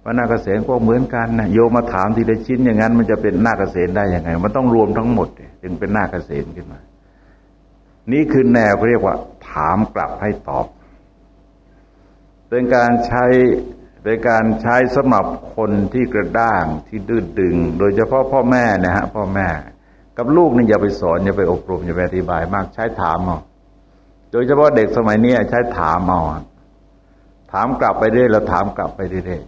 พระนาคเษนก็เหมือนกันนะโยมาถามทีละชิ้นอย่างนั้น มันจะเป็นนาคเษนได้ยังไง มันต้องรวมทั้งหมด จึงเป็นนาคเษนขึ้นมา นี่คือแนวเรียกว่า ถามกลับให้ตอบ เป็นการใช้เป็นการใช้สำหรับคนที่กระด้างที่ดื้อดึง โดยเฉพาะพ่อแม่นะฮะพ่อแม่ กับลูกนี่อย่าไปสอนอย่าไปอบรมอย่าไปอธิบายมากใช้ถามเอาโดยเฉพาะเด็กสมัยนี้ใช้ถามเอาถามกลับไปเรื่อยเราถามกลับไปเรื่อย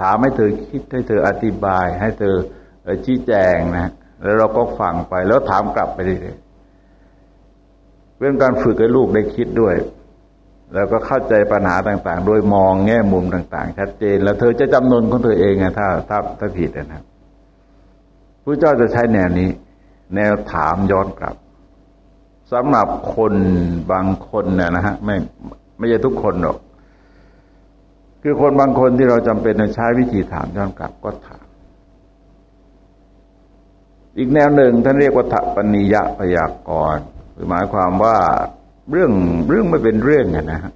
ถามให้เธอคิดให้เธออธิบาย ให้เธอชี้แจงนะแล้วเราก็ฟังไปแล้วถามกลับไปเรื่อย เป็นการฝึกให้ลูกได้คิดด้วย แล้วก็เข้าใจปัญหาต่าง ๆ โดยมองแง่มุมต่าง ๆ ชัดเจน แล้วเธอจะจำนนของเธอเองไงถ้าถ้าถ้าผิดนะครับพระเจ้าจะใช้แนวนี้ แนวถามย้อนกลับสำหรับคนบางคนเนี่ยนะฮะไม่ไม่ใช่ทุกคนหรอก คือคนบางคนที่เราจำเป็นจะใช้วิธีถามย้อนกลับก็ถาม อีกแนวหนึ่งท่านเรียกว่าถปนิยะพยากรณ์คือ หมายความว่าเรื่องเรื่องไม่เป็นเรื่องนะฮะ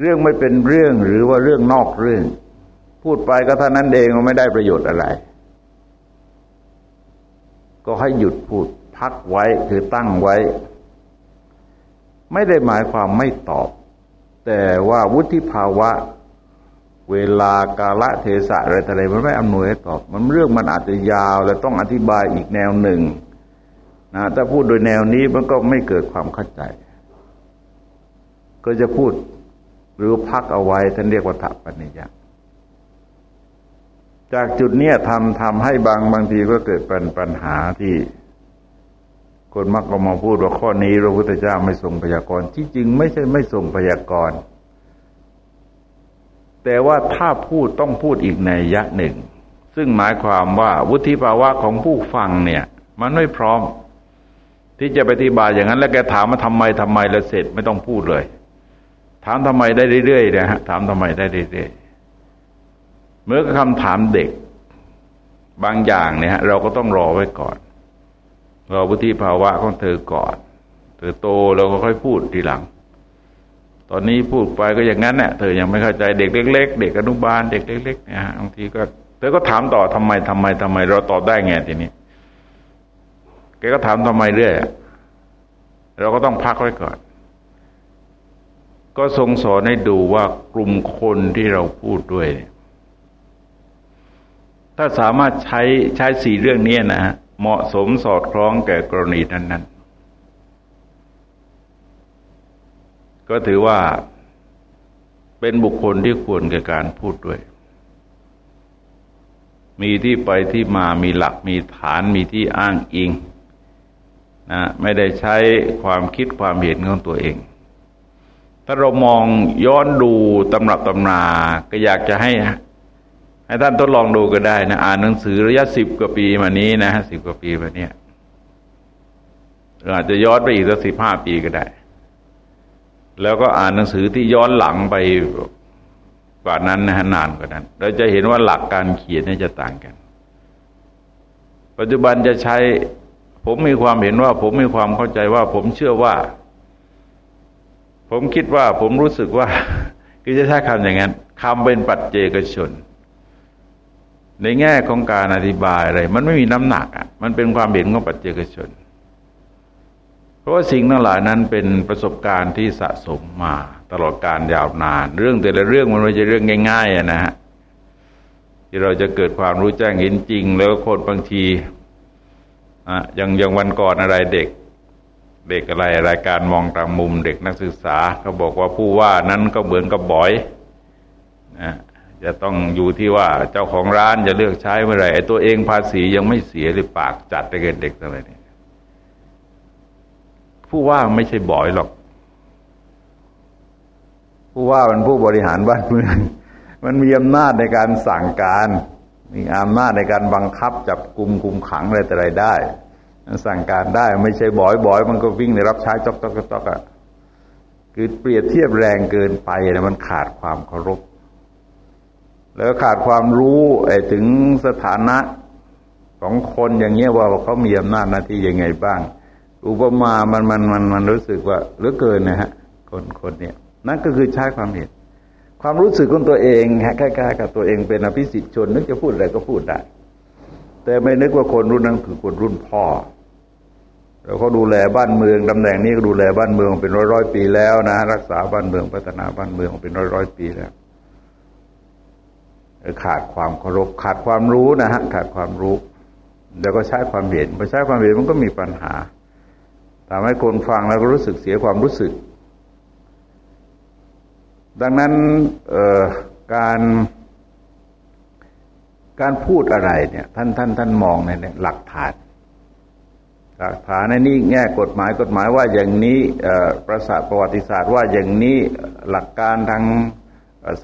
เรื่องไม่เป็นเรื่องหรือว่าเรื่องนอกเรื่อง พูดไปก็เท่านั้นเองมันไม่ได้ประโยชน์อะไร ก็ให้หยุดพูดพักไว้คือตั้งไว้ ไม่ได้หมายความไม่ตอบ แต่ว่าวุฒิภาวะ เวลากาละเทศะอะไรอะไรมันไม่อำนวยให้ตอบ มันเรื่องมันอาจจะยาว และต้องอธิบายอีกแนวหนึ่ง นะถ้าพูดโดยแนวนี้มันก็ไม่เกิดความเข้าใจ ก็จะพูดหรือพักเอาไว้ท่านเรียกว่าถัปัญญาจากจุดเนี้ยทำทำให้บางบางทีก็เกิดเป็นปัญหาที่ คนมักก็มาพูดว่าข้อนี้พระพุทธเจ้าไม่ทรงพยากรณ์ที่จริงไม่ใช่ไม่ทรงพยากรณ์แต่ว่าถ้าพูดต้องพูดอีกในยะหนึ่ง ซึ่งหมายความว่าวุฒิภาวะของผู้ฟังเนี่ย มันไม่พร้อม ที่จะไปอธิบายอย่างนั้นแล้วแกถามมาทำไมทำไมแล้วเสร็จไม่ต้องพูดเลย ถามทำไมได้เรื่อยๆนะฮะถามทำไมได้เรื่อยๆเมื่อคำถามเด็กบางอย่างเนี่ยเราก็ต้องรอไว้ก่อนรอวุฒิภาวะของเธอก่อนเธอโตเราก็ค่อยพูดทีหลัง ตอนนี้พูดไปก็อย่างนั้นเนี่ยเธอยังไม่เข้าใจเด็กเล็กๆเด็กอนุบาลเด็กเล็กๆเนี่ยบางทีก็เธอก็ถามต่อทำไมทำไมทำไม เราตอบได้ไงทีนี้ แกก็ถามทำไมเรื่อยเราก็ต้องพักไว้ก่อน ก็ทรงสอนให้ดูว่ากลุ่มคนที่เราพูดด้วย ถ้าสามารถใช้ใช้สี่เรื่องนี้นะเหมาะสมสอดคล้องแก่กรณีนั้น ๆ ก็ถือว่าเป็นบุคคลที่ควรแก่การพูดด้วย มีที่ไปที่มามีหลักมีฐานมีที่อ้างอิง นะไม่ได้ใช้ความคิดความเห็นของตัวเอง ถ้าเรามองย้อนดูตำรับตำนาก็อยากจะให้ ให้ท่านทดลองดูก็ได้นะอ่านหนังสือระยะสิบกว่าปีมานี้นะสิบกว่าปีมาเนี้ยอาจจะย้อนไปอีกสักสิบห้าปีก็ได้ แล้วก็อ่านหนังสือที่ย้อนหลังไปกว่านั้นนะฮะนานกว่านั้น เราจะเห็นว่าหลักการเขียนนี่จะต่างกัน ปัจจุบันจะใช้ ผมมีความเห็นว่า ผมมีความเข้าใจว่า ผมเชื่อว่า ผมคิดว่า ผมรู้สึกว่าคือจะใช้คำอย่างนั้นคำเป็นปัจเจกชน ในแง่ของการอธิบายอะไร มันไม่มีน้ำหนักอะมันเป็นความเห็นของปัจเจกชน เพราะว่าสิ่งทั้งหลายนั้นเป็นประสบการณ์ที่สะสมมาตลอดการยาวนาน เรื่องแต่ละเรื่องมันไม่ใช่เรื่องง่ายๆนะฮะที่เราจะเกิดความรู้แจ้งเห็นจริง แล้วคนบางที อะย่างอย่างวันก่อนอะไรเด็ก เด็กอะไรรายการมองตามมุมเด็กนักศึกษาเขาบอกว่าผู้ว่านั้นก็เหมือนกับบอยนะจะต้องอยู่ที่ว่าเจ้าของร้านจะเลือกใช้เมื่อไหร่ไอ้ตัวเองภาษียังไม่เสียหรือปากจัดไปเกินเด็กอะไรนี่ผู้ว่าไม่ใช่บอยหรอก ผู้ว่ามันผู้บริหารบ้านเมืองมันมีอำนาจในการสั่งการ มีอำนาจในการบังคับจับกลุ่มคุมขังอะไรแต่ไรได้สั่งการได้ไม่ใช่บ่อยบ่อยมันก็วิ่งในรับใช้จอกจอกจอกอะคือเปรียบเทียบแรงเกินไปนะมันขาดความเคารพ แล้วขาดความรู้ไอ้ถึงสถานะของคนอย่างเงี้ยว่าเขามีอำนาจหน้าที่ยังไงบ้าง อุปมามันมันมันมันรู้สึกว่าเหลือเกินนะฮะ คนคนเนี้ยนั่นก็คือใช้ความเห็น ความรู้สึกของตัวเองใกล้ๆกับตัวเองเป็นอภิสิทธิชน นึกจะพูดอะไรก็พูดได้ แต่ไม่นึกว่าคนรุ่นนั้นคือคนรุ่นพ่อแล้วเขาดูแลบ้านเมืองตำแหน่งนี้ก็ดูแลบ้านเมืองเป็นร้อยร้อยปีแล้วนะ รักษาบ้านเมืองพัฒนาบ้านเมืองเป็นร้อยร้อยปีแล้วขาดความเคารพขาดความรู้นะฮะขาดความรู้เดี๋ยวก็ใช้ความเห็นพอใช้ความเห็นมันก็มีปัญหาทำให้คนฟังแล้วก็รู้สึกเสียความรู้สึก ดังนั้นการการพูดอะไรเนี่ย ท่านท่านท่านมองในหลักฐานหลักฐานในนี้แง่กฎหมายกฎหมายว่าอย่างนี้ประสาทประวัติศาสตร์ว่าอย่างนี้หลักการทาง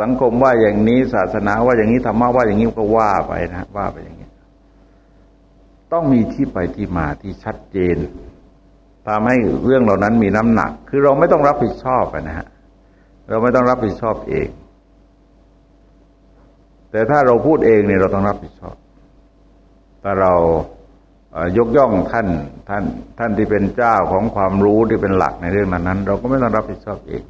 สังคมว่าอย่างนี้ศาสนาว่าอย่างนี้ธรรมะว่าอย่างนี้ก็ว่าไปนะว่าไปอย่างนี้ ต้องมีที่ไปที่มาที่ชัดเจนทำให้เรื่องเหล่านั้นมีน้ำหนัก คือเราไม่ต้องรับผิดชอบนะฮะ เราไม่ต้องรับผิดชอบเอง แต่ถ้าเราพูดเองเนี่ยเราต้องรับผิดชอบ ถ้าเรายกย่องท่านท่านท่านที่เป็นเจ้าของความรู้ที่เป็นหลักในเรื่องนั้นนั้น เราก็ไม่ต้องรับผิดชอบเอง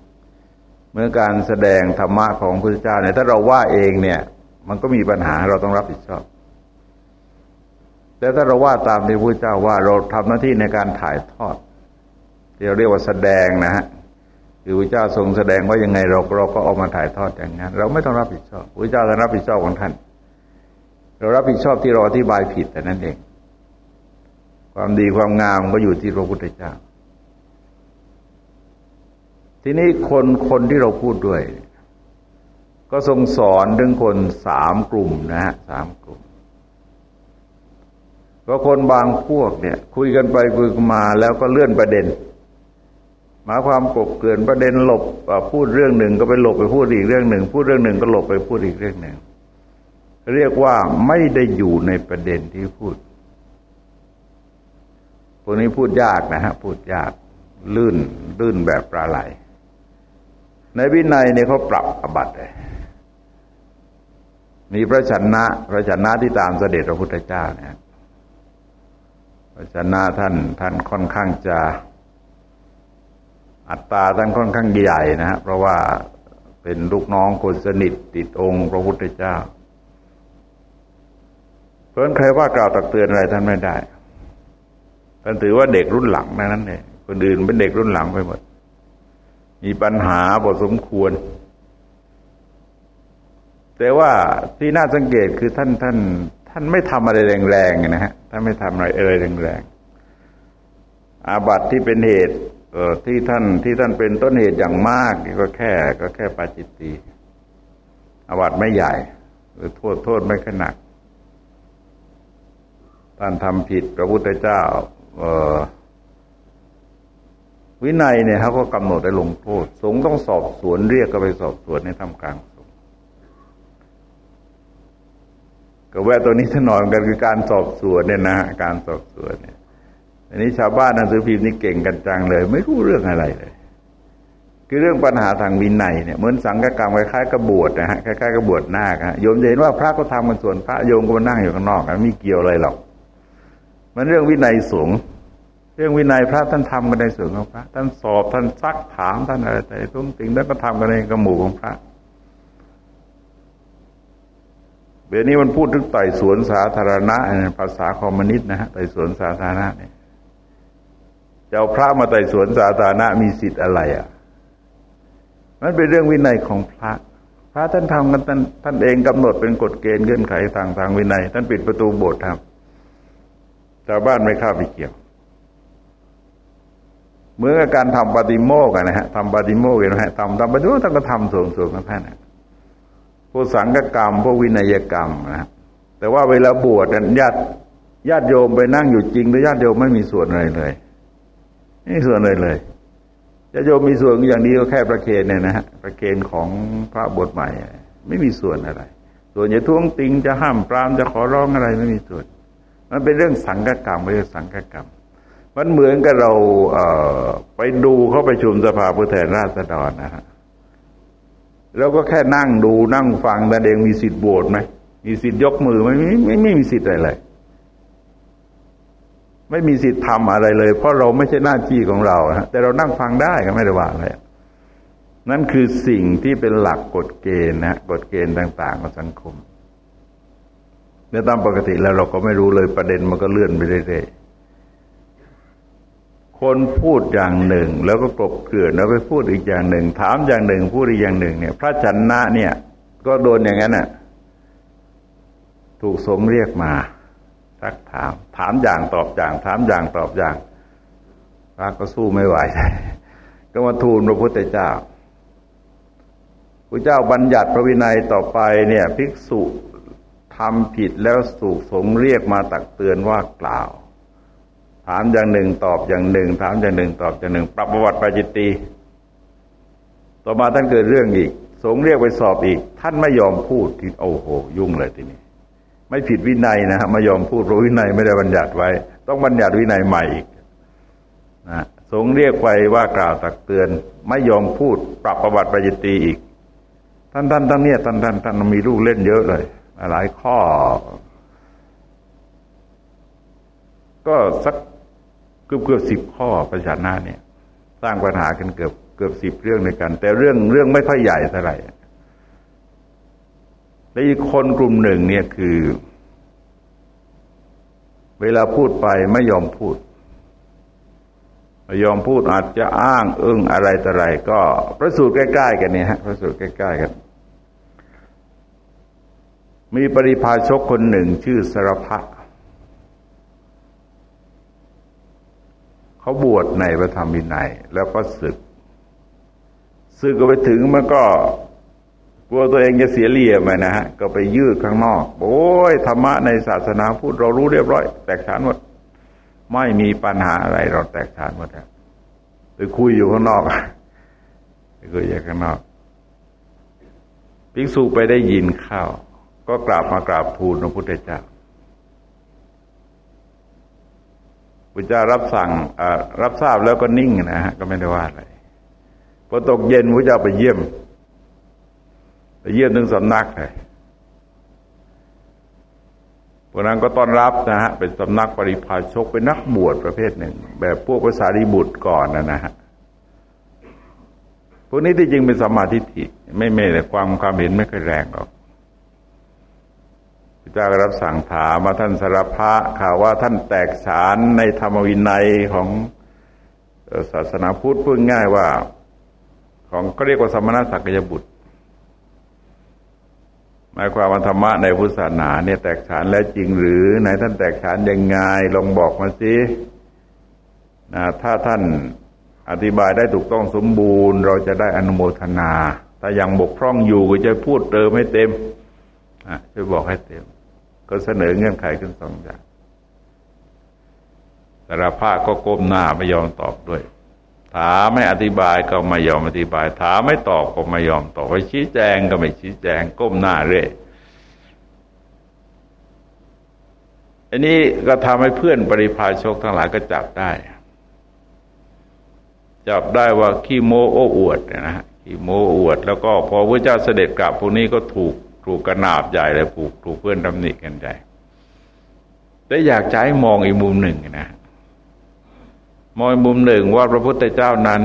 เมื่อการแสดงธรรมะของพระเจ้าเนี่ยถ้าเราว่าเองเนี่ย มันก็มีปัญหาเราต้องรับผิดชอบ แต่ถ้าเราว่าตามที่พระเจ้าว่าเราทำหน้าที่ในการถ่ายทอดที่เราเรียกว่าแสดงนะฮะ คือพระเจ้าทรงแสดงว่ายังไงเราเราก็ออกมาถ่ายทอดอย่างนั้น เราไม่ต้องรับผิดชอบพระเจ้าต้องรับผิดชอบของท่าน เรารับผิดชอบที่เราอธิบายผิดแต่นั้นเอง ความดีความงามก็อยู่ที่พระพุทธเจ้า ทีนี้คนคนที่เราพูดด้วย ก็ทรงสอนถึงคนสามกลุ่มนะฮะสามกลุ่มก็คนบางพวกเนี่ย คุยกันไปคุยมาแล้วก็เลื่อนประเด็น หมายความกบเกินประเด็นหลบพูดเรื่องหนึ่งก็ไปหลบไปพูดอีกเรื่องหนึ่ง พูดเรื่องหนึ่งก็หลบไปพูดอีกเรื่องหนึ่ง เรียกว่าไม่ได้อยู่ในประเด็นที่พูดพวกนี้พูดยากนะฮะพูดยากลื่นลื่นแบบปลาไหล ในวินัยเนี่ยเขาปรับอบัตเลยมีพระชนะพระชนะที่ตามเสด็จพระพุทธเจ้าเนี่ยพระชนะท่านท่านค่อนข้างจะ อัตตาท่านค่อนข้างใหญ่นะฮะเพราะว่าเป็นลูกน้องคนสนิทติดองค์พระพุทธเจ้า เพราะนั้นใครว่ากล่าวตักเตือนอะไรท่านไม่ได้ท่านถือว่าเด็กรุ่นหลังนั้นเองคนอื่นเป็นเด็กรุ่นหลังไปหมด มีปัญหาพอสมควร แต่ว่าที่น่าสังเกตคือท่านท่านท่านไม่ทำอะไรแรงๆนะฮะท่านไม่ทำอะไรอะไรแรงๆอาบัติที่เป็นเหตุ ที่ท่านที่ท่านเป็นต้นเหตุอย่างมากก็แค่ ก็แค่ปาจิตตีอวัตไม่ใหญ่ หรือโทษโทษไม่ขนักท่านทำผิดพระพุทธเจ้าวินัยเนี่ยเขาก็กำหนดได้ลงโทษ สงต้องสอบสวนเรียกก็ไปสอบสวนในทำกลางสงก็แวะตัวนี้ถนอนกันคือการสอบสวนเนี่ยนะ การสอบสวนเนี่ย อันนี้ชาวบ้านหนังสือพิมพ์นี่เก่งกันจังเลย ไม่รู้เรื่องอะไรเลย คือเรื่องปัญหาทางวินัยเนี่ยเหมือนสังฆกรรมคล้ายๆกระบวดนะฮะคล้ายๆกระบวดหน้าฮะโยมจะเห็นว่าพระก็ทำกันส่วนพระโยมก็มานั่งอยู่ข้างนอกนะไม่เกี่ยวอะไรหรอก มันเรื่องวินัยสงฆ์เรื่องวินัยพระท่านทำกันในส่วนของพระท่านสอบท่านซักถามท่านอะไรแต่ตุ้มติงแล้วก็ทำกันในกระหมู่ของพระเดี๋ยวนี้มันพูดถึงไต่สวนสาธารณะภาษาคอมมิวนิสต์นะฮะไต่สวนสาธารณะเนี่ย จะเอาพระมาไต่สวนสาธารณะมีสิทธิ์อะไรอะ มันเป็นเรื่องวินัยของพระ พระท่านทำกันท่านท่านเองกำหนดเป็นกฎเกณฑ์เงื่อนไขทางทางวินัย ท่านปิดประตูโบสถ์ครับชาวบ้านไม่เข้าไปเกี่ยวเมื่อการทำปฏิโมกนะฮะทำปฏิโมกนะฮะทำทำปฏิโมกท่านก็ทำส่วนส่วนของท่านนะพวกสังฆกรรมพวกวินัยกรรมนะแต่ว่าเวลาบวชญาติญาติโยมไปนั่งอยู่จริงแต่ญาติโยมไม่มีส่วนอะไรเลย ไม่มีส่วนเลยเลยญาติโยมมีส่วนอย่างนี้ก็แค่ประเคนเนี่ยนะฮะประเคนของพระบทใหม่ ไม่มีส่วนอะไร ส่วนจะท้วงติงจะห้ามปรามจะขอร้องอะไรไม่มีส่วน มันเป็นเรื่องสังฆกรรมไม่ใช่สังฆกรรม มันเหมือนกับเราเไปดูเขาไปชุมสภาผู้แทนราษฎรนะฮะเราก็แค่นั่งดูนั่งฟังแต่เองมีสิทธิ์โหวตไหมมีสิทธิ์ยกมือไหมไม่ไม่ไม่มีสิทธิ์อะไรเลย ไม่มีสิทธิ์ทำอะไรเลย เพราะเราไม่ใช่หน้าที่ของเราฮะแต่เรานั่งฟังได้ก็ไม่ได้ว่าอะไรนั่นคือสิ่งที่เป็นหลักกฎเกณฑ์นะกฎเกณฑ์ต่าง ๆ ของสังคมในตามปกติแล้วเราก็ไม่รู้เลยประเด็นมันก็เลื่อนไปเรื่อยๆคนพูดอย่างหนึ่ง แล้วก็กลบเกลื่อนแล้วไปพูดอีกอย่างหนึ่ง ถามอย่างหนึ่ง พูดอีกอย่างหนึ่ง เนี่ย พระชนะเนี่ย ก็โดนอย่างนั้นน่ะ ถูกสงเรียกมา ทักถาม ถามอย่างตอบอย่าง ถามอย่างตอบอย่างพระก็สู้ไม่ไหว ก็มาทูลพระพุทธเจ้าพระเจ้าบัญญัติพระวินัยต่อไปเนี่ย ภิกษุทำผิดแล้วสูกสงเรียกมาตักเตือนว่ากล่าว ถามอย่างหนึ่งตอบอย่างหนึ่ง ถามอย่างหนึ่งตอบอย่างหนึ่ง ปรับประวัติปจิตตีต่อมาท่านเกิดเรื่องอีก สงเรียกไปสอบอีก ท่านไม่ยอมพูดที่โอ้โห ยุ่งเลยทีนี้ ไม่ผิดวินัยนะฮะไม่ยอมพูดเพราะวินัยไม่ได้บัญญัติไว้ ต้องบัญญัติวินัยใหม่อีกนะสงเรียกไปว่ากล่าวตักเตือน ไม่ยอมพูดปรับประวัติปจิตีอีก ท่านท่านท่านเนี่ยท่านท่านท่านมีลูกเล่นเยอะเลย หลายข้อ ก็สักเกือบเกือบสิบข้อประชานาเนี่ย สร้างปัญหากันเกือบเกือบสิบเรื่องในกัน แต่เรื่องเรื่องไม่ค่อยใหญ่เท่าไหร่ และอีกคนกลุ่มหนึ่งเนี่ยคือ เวลาพูดไปไม่ยอมพูดไม่ยอมพูดอาจจะอ้างเอื้งอะไรต่ออะไร ก็ประสูตรใกล้ ๆ กันเนี่ยฮะประสูตรใกล้ ๆ กัน มีปริพาชกคนหนึ่งชื่อสรพะเขาบวชในพระธรรมวินัย แล้วก็ศึก ศึกก็ไปถึงมันก็ กลัวตัวเองจะเสียเลี่ยมนะฮะก็ไปยืดข้างนอก โอ้ยธรรมะในศาสนาพูดเรารู้เรียบร้อย แตกฉานหมดไม่มีปัญหาอะไรเราแตกฉานหมดครับไปคุยอยู่ข้างนอกไปคุยอยู่ข้างนอกภิกษุไปได้ยินข้าวก็กราบมากราบทูลพระพุทธเจ้าพระเจ้ารับสั่งรับทราบแล้วก็นิ่งนะฮะก็ไม่ได้ว่าอะไรพอตกเย็นพระเจ้าไปเยี่ยม เยี่ยมถึงสำนักเลยพวกนั้นก็ต้อนรับนะฮะเป็นสำนักปริพาชกเป็นนักบวชประเภทหนึ่ง แบบพวกภาษาดิบุตรก่อนนะนะฮะพวกนี้ที่จริงเป็นสมาธิิไม่ไม่แต่ความความเห็นไม่ค่อยแรงหรอกพระเจ้ารับสั่งถามมาท่านสารพะข่าวว่าท่านแตกฉานในธรรมวินัยของศาสนาพุทธพูดง่ายว่า ของก็เรียกว่าสมณศักยบุตร หมายความว่าธรรมะในพุทธศาสนาเนี่ยแตกฉานแล้วจริงหรือไหนท่านแตกฉานยังไงลองบอกมาสินะถ้าท่านอธิบายได้ถูกต้องสมบูรณ์ เราจะได้อนุโมทนา ถ้ายังบกพร่องอยู่ก็จะพูดเติมให้เต็มอะช่วยบอกให้เต็ม ก็เสนอเงื่อนไขขึ้นสองอย่างแต่ละภาคก็ก้มหน้าไม่ยอมตอบด้วย ถามไม่อธิบายก็ไม่ยอมอธิบาย ถามไม่ตอบก็ไม่ยอมตอบไปชี้แจงก็ไม่ชี้แจงก้มหน้าเรื่อยอันนี้ก็ทำให้เพื่อนปริพาชกทั้งหลายก็จับได้ จับได้ว่าขี้โมโอ้อวดนะฮะขี้โมอวด แล้วก็พอพระเจ้าเสด็จกลับพวกนี้ก็ถูกถูกกระนาบใหญ่เลยผูกถูกเพื่อนตำหนิกันใหญ่แต่แต่อยากจะให้มองอีกมุมหนึ่งนะ มองมุมหนึ่งว่าพระพุทธเจ้านั้น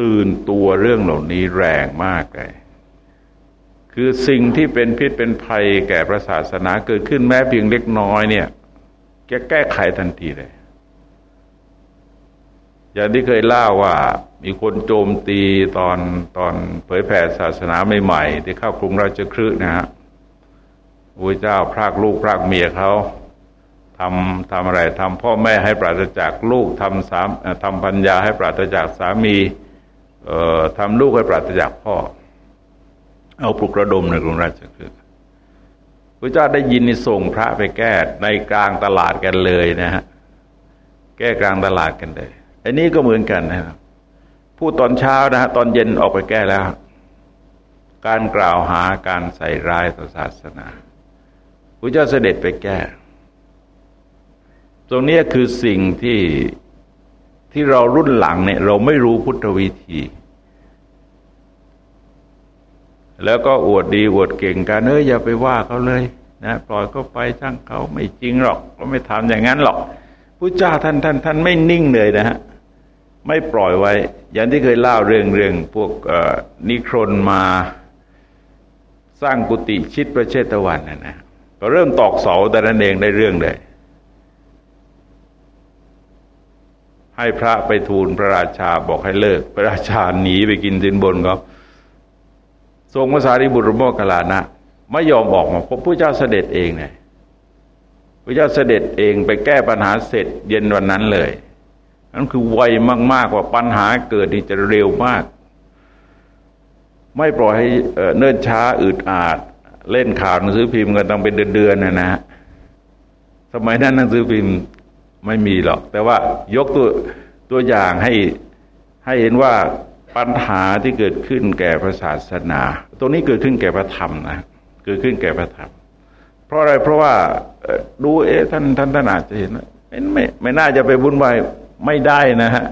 ตื่นตัวเรื่องเหล่านี้แรงมากเลยคือสิ่งที่เป็นพิษเป็นภัยแก่พระศาสนาเกิดขึ้นแม้เพียงเล็กน้อยเนี่ยแกแก้ไขทันทีเลย อย่างที่เคยเล่าว่า มีคนโจมตีตอนตอนเผยแผ่ศาสนาใหม่ๆที่เข้ากรุงราชคฤห์นะฮะพระเจ้าพรากลูกพรากเมียเขา ทำทำอะไรทำพ่อแม่ให้ปราศจากลูกทำสามทำปัญญาให้ปราศจากสามีเอ่อทำลูกให้ปราศจากพ่อ เอาปลุกระดมในกรุงราชคฤห์พระเจ้าได้ยินในส่งพระไปแก้ในกลางตลาดกันเลยนะฮะแก้กลางตลาดกันเลยอันนี้ก็เหมือนกันนะครับพูดตอนเช้านะฮะตอนเย็นออกไปแก้แล้ว การกล่าวหาการใส่ร้ายต่อศาสนาพระเจ้าเสด็จไปแก้ ตรงนี้คือสิ่งที่ที่เรารุ่นหลังเนี่ย เราไม่รู้พุทธวิธี แล้วก็อวดดีอวดเก่งกันเอออย่าไปว่าเขาเลยนะปล่อยเขาไปช่างเขาไม่จริงหรอก ก็ไม่ทำอย่างนั้นหรอกพระเจ้าท่านท่านท่านไม่นิ่งเลยนะฮะไม่ปล่อยไว้ อย่างที่เคยเล่าเรื่องเรื่องพวกนิครนมาสร้างกุฏิชิดประเชตวันนะนะก็เริ่มตอกเสาแต่นั้นเองได้เรื่องเลย ให้พระไปทูลพระราชาบอกให้เลิก พระราชาหนีไปกินสินบนก็ทรงภาษาริบุตรโมกขลานะไม่ยอมออกมาพบพระเจ้าเสด็จเองเนี่ยพระเจ้าเสด็จเองไปแก้ปัญหาเสร็จเย็นวันนั้นเลยนั่นคือไวมากๆว่าปัญหาเกิดนี่จะเร็วมาก ไม่ปล่อยให้เนิ่นช้าอึดอาด เล่นข่าวหนังสือพิมพ์กันต้องเป็นเดือนๆนะนะสมัยนั้นหนังสือพิมพ์ ไม่มีหรอก แต่ว่ายกตัวตัวอย่างให้ให้เห็นว่าปัญหาที่เกิดขึ้นแก่พระศาสนา ตรงนี้เกิดขึ้นแก่พระธรรมนะเกิดขึ้นแก่พระธรรม เพราะอะไรเพราะว่าดูเอ๊ะท่านท่านท่านอาจจะเห็นไม่ไม่ไม่น่าจะไปบุญวายไม่ได้นะฮะ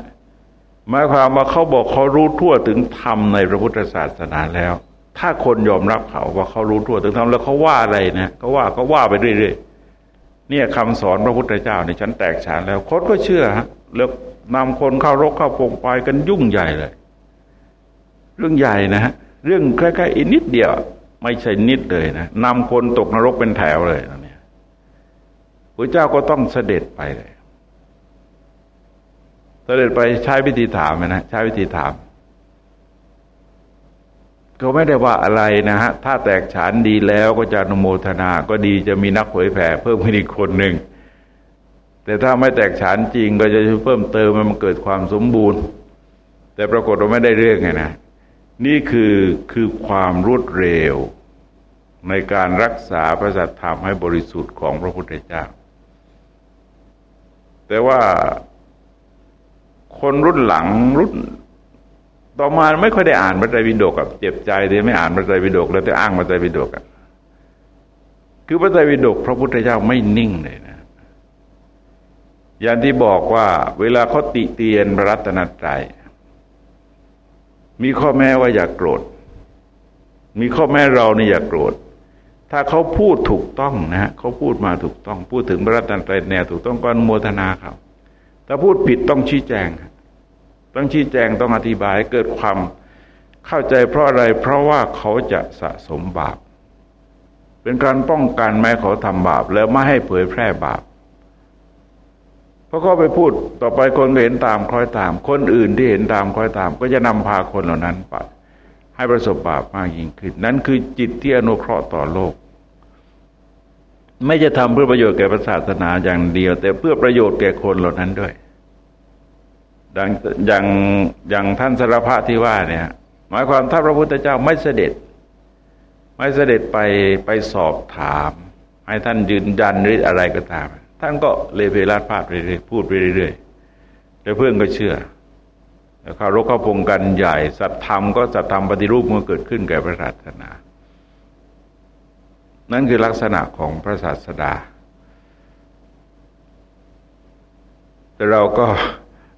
หมายความว่าเขาบอกเขารู้ทั่วถึงธรรมในพระพุทธศาสนาแล้ว ถ้าคนยอมรับเขาว่าเขารู้ทั่วถึงธรรมแล้วเขาว่าอะไรนะเขาว่าเขาว่าไปเรื่อยๆ เนี่ยคำสอนพระพุทธเจ้าในชั้นแตกฉานแล้วคนก็เชื่อฮะแล้วนำคนเข้ารกเข้าปงไปกันยุ่งใหญ่เลย เรื่องใหญ่นะฮะเรื่องแค่ๆอีกนิดเดียว ไม่ใช่นิดเลยนะนำคนตกนรกเป็นแถวเลยนะเนี่ยพระเจ้าก็ต้องเสด็จไปเลย เสด็จไปใช้วิธีถามนะใช้วิธีถาม ก็ไม่ได้ว่าอะไรนะฮะ ถ้าแตกฉานดีแล้วก็จะนโมทนา ก็ดีจะมีนักเผยแผ่เพิ่มขึ้นอีกคนหนึ่ง แต่ถ้าไม่แตกฉานจริงก็จะเพิ่มเติมมันเกิดความสมบูรณ์ แต่ปรากฏว่าไม่ได้เรื่องไงนะ นี่คือคือความรวดเร็ว ในการรักษาพระสัทธรรมให้บริสุทธิ์ของพระพุทธเจ้า แต่ว่าคนรุ่นหลังรุ่น ต่อมาไม่ค่อยได้อ่านพระไตรปิฎกกับเจ็บใจที่ไม่อ่านพระไตรปิฎกแล้วแต่อ้างพระไตรปิฎกอะคือพระไตรปิฎกพระพุทธเจ้าไม่นิ่งเลยนะ อย่างที่บอกว่าเวลาเขาติเตียนพระรัตนตรัยมีข้อแม้ว่าอย่ากโกรธ มีข้อแม้เรานี่อย่ากโกรธ ถ้าเขาพูดถูกต้องนะเขาพูดมาถูกต้อง พูดถึงพระรัตนตรัยแนวถูกต้องก็โมทนาเขาถ้าพูดผิดต้องชี้แจงครับ ต้องชี้แจงต้องอธิบายเกิดความเข้าใจเพราะอะไรเพราะว่าเขาจะสะสมบาป เป็นการป้องกันแม้เขาทำบาป แล้วไม่ให้เผยแพร่บาปเพราะเขาไปพูดต่อไปคนเห็นตามคล้อยตาม คนอื่นที่เห็นตามคล้อยตาม ก็จะนำพาคนเหล่านั้นไปให้ประสบบาปมากยิ่งขึ้น นั่นคือจิตที่อนุเคราะห์ต่อโลก ไม่จะทำเพื่อประโยชน์แก่ศาสนาอย่างเดียว แต่เพื่อประโยชน์แก่คนเหล่านั้นด้วย อย่างอย่างอย่างท่านสารพะที่ว่าเนี่ย หมายความถ้าพระพุทธเจ้าไม่เสด็จ ไม่เสด็จไปไปสอบถาม ให้ท่านยืนยันหรืออะไรก็ตาม ท่านก็เลเพลาดพาดไปเรื่อยๆพูดไปเรื่อยๆแล้วเพื่อนก็เชื่อแล้วเขารกเขาพงกันใหญ่ สัตธรรมก็สัตธรรมปฏิรูปมันเกิดขึ้นแก่พระศาสนา นั่นคือลักษณะของพระศาสดา แต่เราก็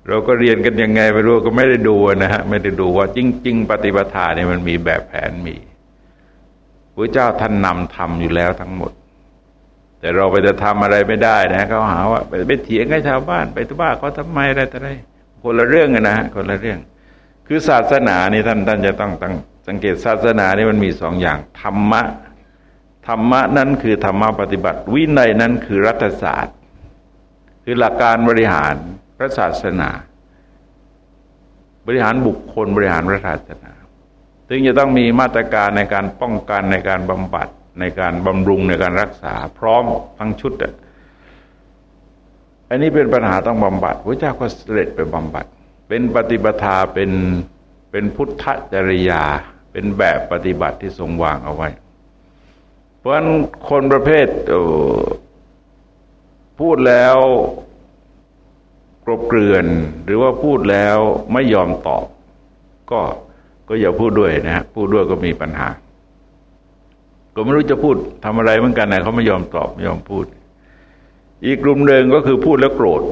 เราก็เรียนกันยังไงไม่รู้ก็ไม่ได้ดูนะฮะไม่ได้ดูว่าจริง ๆ ปฏิปทาเนี่ยมันมีแบบแผนมีพระเจ้าท่านนำทำอยู่แล้วทั้งหมด แต่เราไปจะทำอะไรไม่ได้นะเขาหาว่าไปไปเถียงกับชาวบ้านไปทุบ้าเขาทำไมอะไรต่ออะไรคนละเรื่องกันนะคนละเรื่อง คือศาสนานี่ท่านท่านจะต้องตั้งสังเกตศาสนานี่มันมีสองอย่างธรรมะธรรมะนั้นคือธรรมะปฏิบัติ วินัยนั้นคือรัฐศาสตร์ คือหลักการบริหาร พระศาสนา บริหารบุคคลบริหารพระศาสนา ซึ่งจะต้องมีมาตรการในการป้องกันในการบำบัดในการบำรุงในการรักษา พร้อมทั้งชุดอะอันนี้เป็นปัญหาต้องบำบัดพระเจ้าก็เสด็จไปบำบัด เป็นปฏิปทาเป็นเป็นพุทธจริยา เป็นแบบปฏิบัติที่ทรงวางเอาไว้ เพราะฉะนั้นคนประเภทพูดแล้ว รบเกลื่อนหรือว่าพูดแล้วไม่ยอมตอบ ก็ก็อย่าพูดด้วยนะฮะพูดด้วยก็มีปัญหา ก็ไม่รู้จะพูดทำอะไรเหมือนกันนะเขาไม่ยอมตอบไม่ยอมพูด อีกกลุ่มหนึ่งก็คือพูดแล้วโกรธ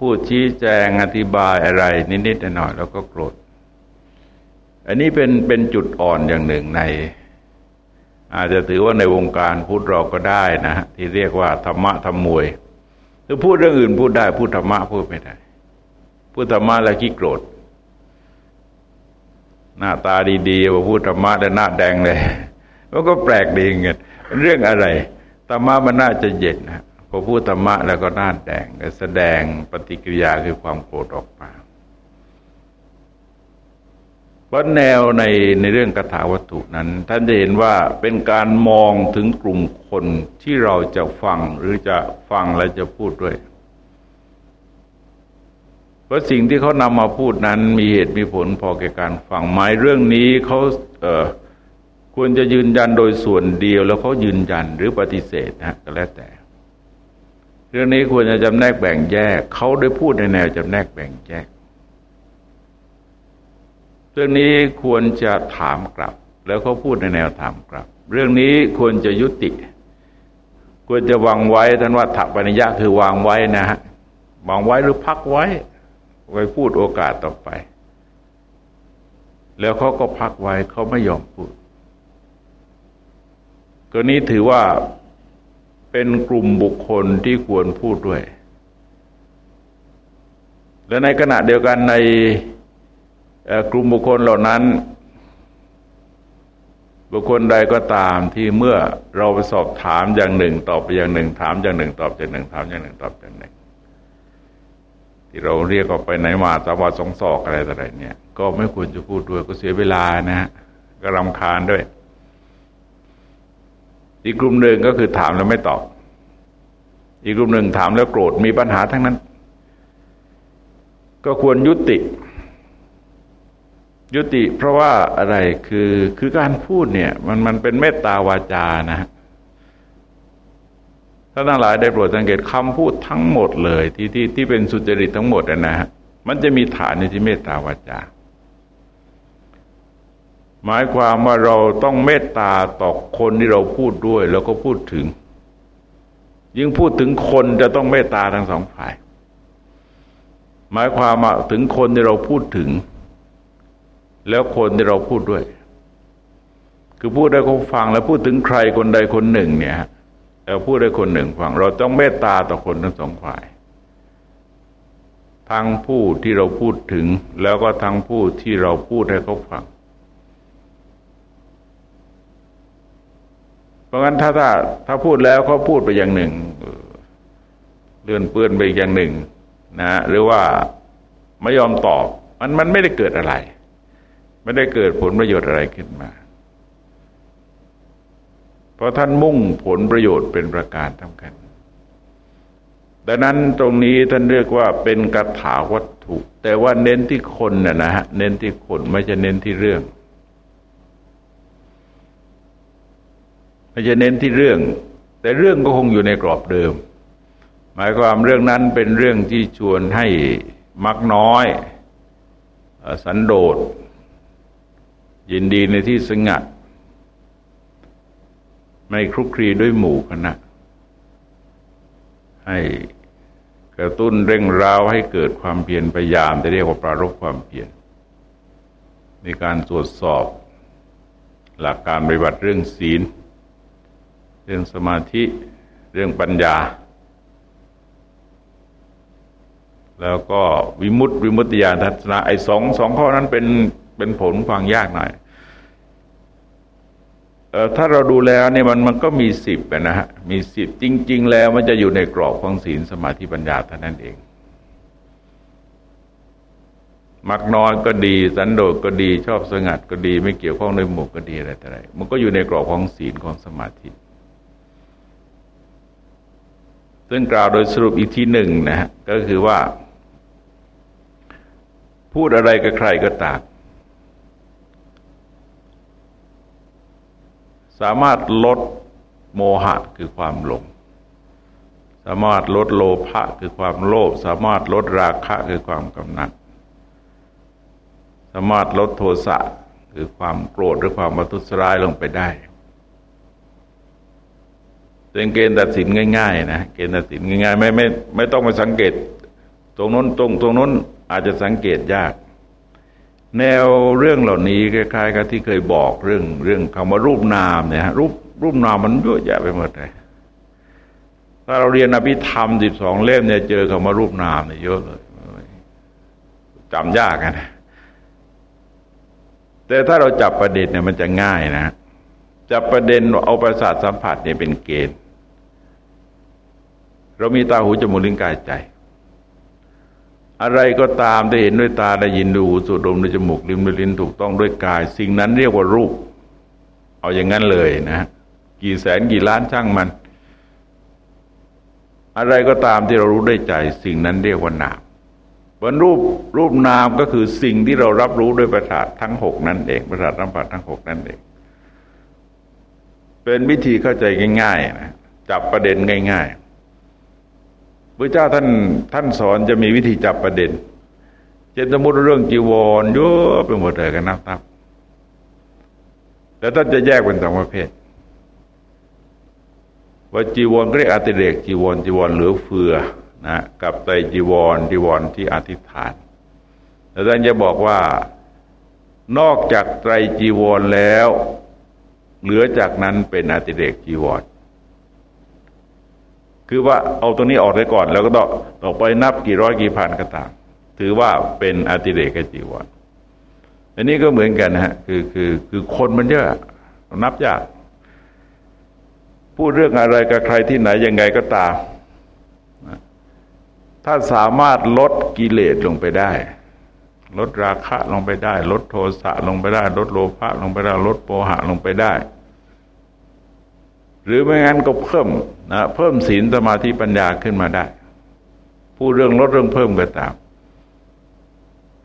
พูดชี้แจงอธิบายอะไร นิดๆหน่อยๆแล้วก็โกรธ อันนี้เป็นเป็นจุดอ่อนอย่างหนึ่งใน อาจจะถือว่าในวงการพูดเราก็ได้นะฮะที่เรียกว่าธรรมะธรรมวย คือพูดเรื่องอื่นพูดได้พูดธรรมะพูดไม่ได้ พูดธรรมะแล้วขี้โกรธ หน้าตาดีๆมาพูดธรรมะแล้วหน้าแดงเลยมันก็แปลกดีเงี้ยเรื่องอะไรธรรมะมันน่าจะเย็นนะพอพูดธรรมะแล้วก็หน้าแดงแสดงปฏิกิริยาคือความโกรธออกมา ราะแนวในในเรื่องคาถาวัตถุนั้น ท่านจะเห็นว่าเป็นการมองถึงกลุ่มคนที่เราจะฟังหรือจะฟังและจะพูดด้วย เพราะสิ่งที่เขานำมาพูดนั้นมีเหตุมีผลพอแก่การฟังหมายเรื่องนี้เขาเควรจะยืนยันโดยส่วนเดียว แล้วเขายืนยันหรือปฏิเสธนะก็แล้วแต่ เรื่องนี้ควรจะจำแนกแบ่งแยกเขาได้พูดในแนวจำแนกแบ่งแยก เรื่องนี้ควรจะถามกลับ แล้วเขาพูดในแนวถามกลับ เรื่องนี้ควรจะยุติ ควรจะวางไว้ท่านว่าถักปัญญาคือวางไว้นะฮะวางไว้หรือพักไว้ ไว้พูดโอกาสต่อไป แล้วเขาก็พักไว้เขาไม่ยอมพูดตัวนี้ถือว่าเป็นกลุ่มบุคคลที่ควรพูดด้วย และในขณะเดียวกันใน กลุ่มบุคคลเหล่านั้น บุคคลใดก็ตามที่เมื่อเราไปสอบถามอย่างหนึ่ง ตอบไปอย่างหนึ่ง ถามอย่างหนึ่ง ตอบอย่างหนึ่ง ถามอย่างหนึ่ง ตอบอย่างหนึ่ง ที่เราเรียกออกไปไหนมาสาวาสองศอกอะไรต่ออะไรเนี่ย ก็ไม่ควรจะพูดด้วยก็เสียเวลานะฮะก็รำคาญด้วย อีกกลุ่มหนึ่งก็คือถามแล้วไม่ตอบ อีกกลุ่มหนึ่งถามแล้วโกรธมีปัญหาทั้งนั้น ก็ควรยุติ ยุติเพราะว่าอะไรคือคือการพูดเนี่ย มันมันเป็นเมตตาวาจานะฮะถ้าทั้งหลายได้โปรดสังเกตคำพูดทั้งหมดเลย ที่ที่ที่เป็นสุจริตทั้งหมดนะฮะมันจะมีฐานในที่เมตตาวาจา หมายความว่าเราต้องเมตตาต่อคนที่เราพูดด้วย แล้วก็พูดถึง ยิ่งพูดถึงคนจะต้องเมตตาทั้งสองฝ่าย หมายความว่าถึงคนที่เราพูดถึง แล้วคนที่เราพูดด้วย คือพูดได้เขาฟังแล้วพูดถึงใครคนใดคนหนึ่ง เนี่ยเราพูดให้คนหนึ่งฟัง เราต้องเมตตาต่อคนทั้งสองฝ่ายทั้งผู้ที่เราพูดถึง แล้วก็ทั้งผู้ที่เราพูดให้เขาฟัง เพราะงั้นถ้าถ้าถ้าพูดแล้วเขาพูดไปอย่างหนึ่งเลื่อนเปื้อนไปอย่างหนึ่ง นะหรือว่าไม่ยอมตอบ มันมันไม่ได้เกิดอะไร ไม่ได้เกิดผลประโยชน์อะไรขึ้นมา เพราะท่านมุ่งผลประโยชน์เป็นประการสำคัญดังนั้นตรงนี้ท่านเรียกว่าเป็นกถาวัตถุ แต่ว่าเน้นที่คนน่ะนะฮะเน้นที่คนไม่จะเน้นที่เรื่อง ไม่จะเน้นที่เรื่อง แต่เรื่องก็คงอยู่ในกรอบเดิม หมายความเรื่องนั้นเป็นเรื่องที่ชวนให้มักน้อย สันโดษ ยินดีในที่สงัด ไม่คลุกคลีด้วยหมู่คณะ ให้กระตุ้นเร่งร้าวให้เกิดความเพียรพยายามจะเรียกว่าปรารบความเพียรในการตรวจสอบหลักการปฏิบัติเรื่องศีล เรื่องสมาธิเรื่องปัญญา แล้วก็วิมุตติวิมุตติญาณทัศนะไอ้สองสองข้อนั้นเป็น เป็นผลฟังยากหน่อยเออถ้าเราดูแล้วเนี่ยมันมันก็มีสิบนะฮะมีสิบจริง ๆ แล้วมันจะอยู่ในกรอบของศีลสมาธิปัญญาเท่านั้นเอง มักน้อยก็ดี สันโดษก็ดีชอบสงัดก็ดี ไม่เกี่ยวข้องด้วยหมู่ก็ดีอะไรแต่ไรมันก็อยู่ในกรอบของศีลของสมาธิซึ่งกล่าวโดยสรุปอีกทีหนึ่งนะฮะก็คือว่า พูดอะไรกับใครก็ตามามารถลดโมหะคือความหลง สามารถลดโลภะคือความโลภสามารถลดราคะคือความกำหนัด สามารถลดโทสะคือความโกรธหรือความมาทุสร้ายลงไปได้เป็นเกณฑ์ตัดสินง่าย ๆ นะเกณฑ์ตัดสินง่ายๆไม่ไม่ไม่ต้องไปสังเกต ตรงน้นตรงตรงน้นอาจจะสังเกตยาก แนวเรื่องเหล่านี้คล้ายๆกับที่เคยบอกเรื่องเรื่องคำว่ารูปนามเนี่ยฮะรูปรูปนามมันเยอะแยะไปหมดเลยถ้าเราเรียนอภิธรรมสิบสองเล่มเนี่ยเจอคำว่ารูปนามเนี่ยเยอะเลยจำยากนะแต่ถ้าเราจับประเด็นเนี่ยมันจะง่ายนะจับประเด็นเอาประสาทสัมผัสเนี่ยเป็นเกณฑ์ เรามีตาหูจมูกลิ้นกายใจ อะไรก็ตามได้เห็นด้วยตาได้ยินดูสูดดมด้วยจมูกลิ้มด้วยลิ้นถูกต้องด้วยกาย สิ่งนั้นเรียกว่ารูป เอาอย่างนั้นเลยนะ กี่แสนกี่ล้านช่างมัน อะไรก็ตามที่เรารู้ได้ใจ สิ่งนั้นเรียกว่านามบนรูปรูปนามก็คือสิ่งที่เรารับรู้ด้วยประสาททั้งหกนั่นเองประสาทสัมผัสทั้งหกนั่นเอง เป็นวิธีเข้าใจง่าย ๆ นะจับประเด็นง่าย ๆ พระเจ้าท่านท่านสอนจะมีวิธีจับประเด็นเช่นสมมติเรื่องจีวรเยอะไปหมดเลยกันนับนับแต่ท่านจะแยกเป็นสองประเภท ว่าจีวรเรียกอติเรกจีวรจีวรเหลือเฟือนะกับไตจีวรจีวรที่อธิษฐานแล้วท่านจะบอกว่านอกจากไตรจีวรแล้ว เหลือจากนั้นเป็นอติเรกจีวร คือว่าเอาตรงนี้ออกไปก่อน แล้วก็ต่อต่อไปนับกี่ร้อยกี่พันก็ตาม ถือว่าเป็นอติเรกจีวรอันนี้ก็เหมือนกันนะฮะคือคือคือคนมันเยอะนับยากพูดเรื่องอะไรกับใครที่ไหนยังไงก็ตาม ถ้าสามารถลดกิเลสลงไปได้ ลดราคะลงไปได้ ลดโทสะลงไปได้ ลดโลภะลงไปได้ ลดโปหะลงไปได้ หรือไม่งั้นก็เพิ่มนะเพิ่มศีลสมาธิปัญญาขึ้นมาได้พูดเรื่องลดเรื่องเพิ่มก็ตาม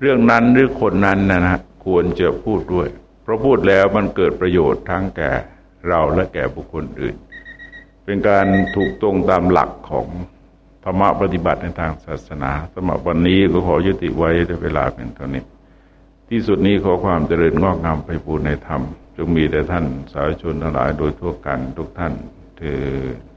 เรื่องนั้นหรือคนนั้นนะนะควรจะพูดด้วย เพราะพูดแล้วมันเกิดประโยชน์ทั้งแก่เราและแก่บุคคลอื่น เป็นการถูกตรงตามหลักของธรรมะปฏิบัติในทางศาสนาสมับวันนี้ก็ขอยุติไว้ในเวลาเป็นเท่านี้ ที่สุดนี้ขอความเจริญงอกงามไปบูรณนธรรม จงมีแต่ท่านสาธุชนทั้งหลายโดยทั่วกันทุกท่านเถิด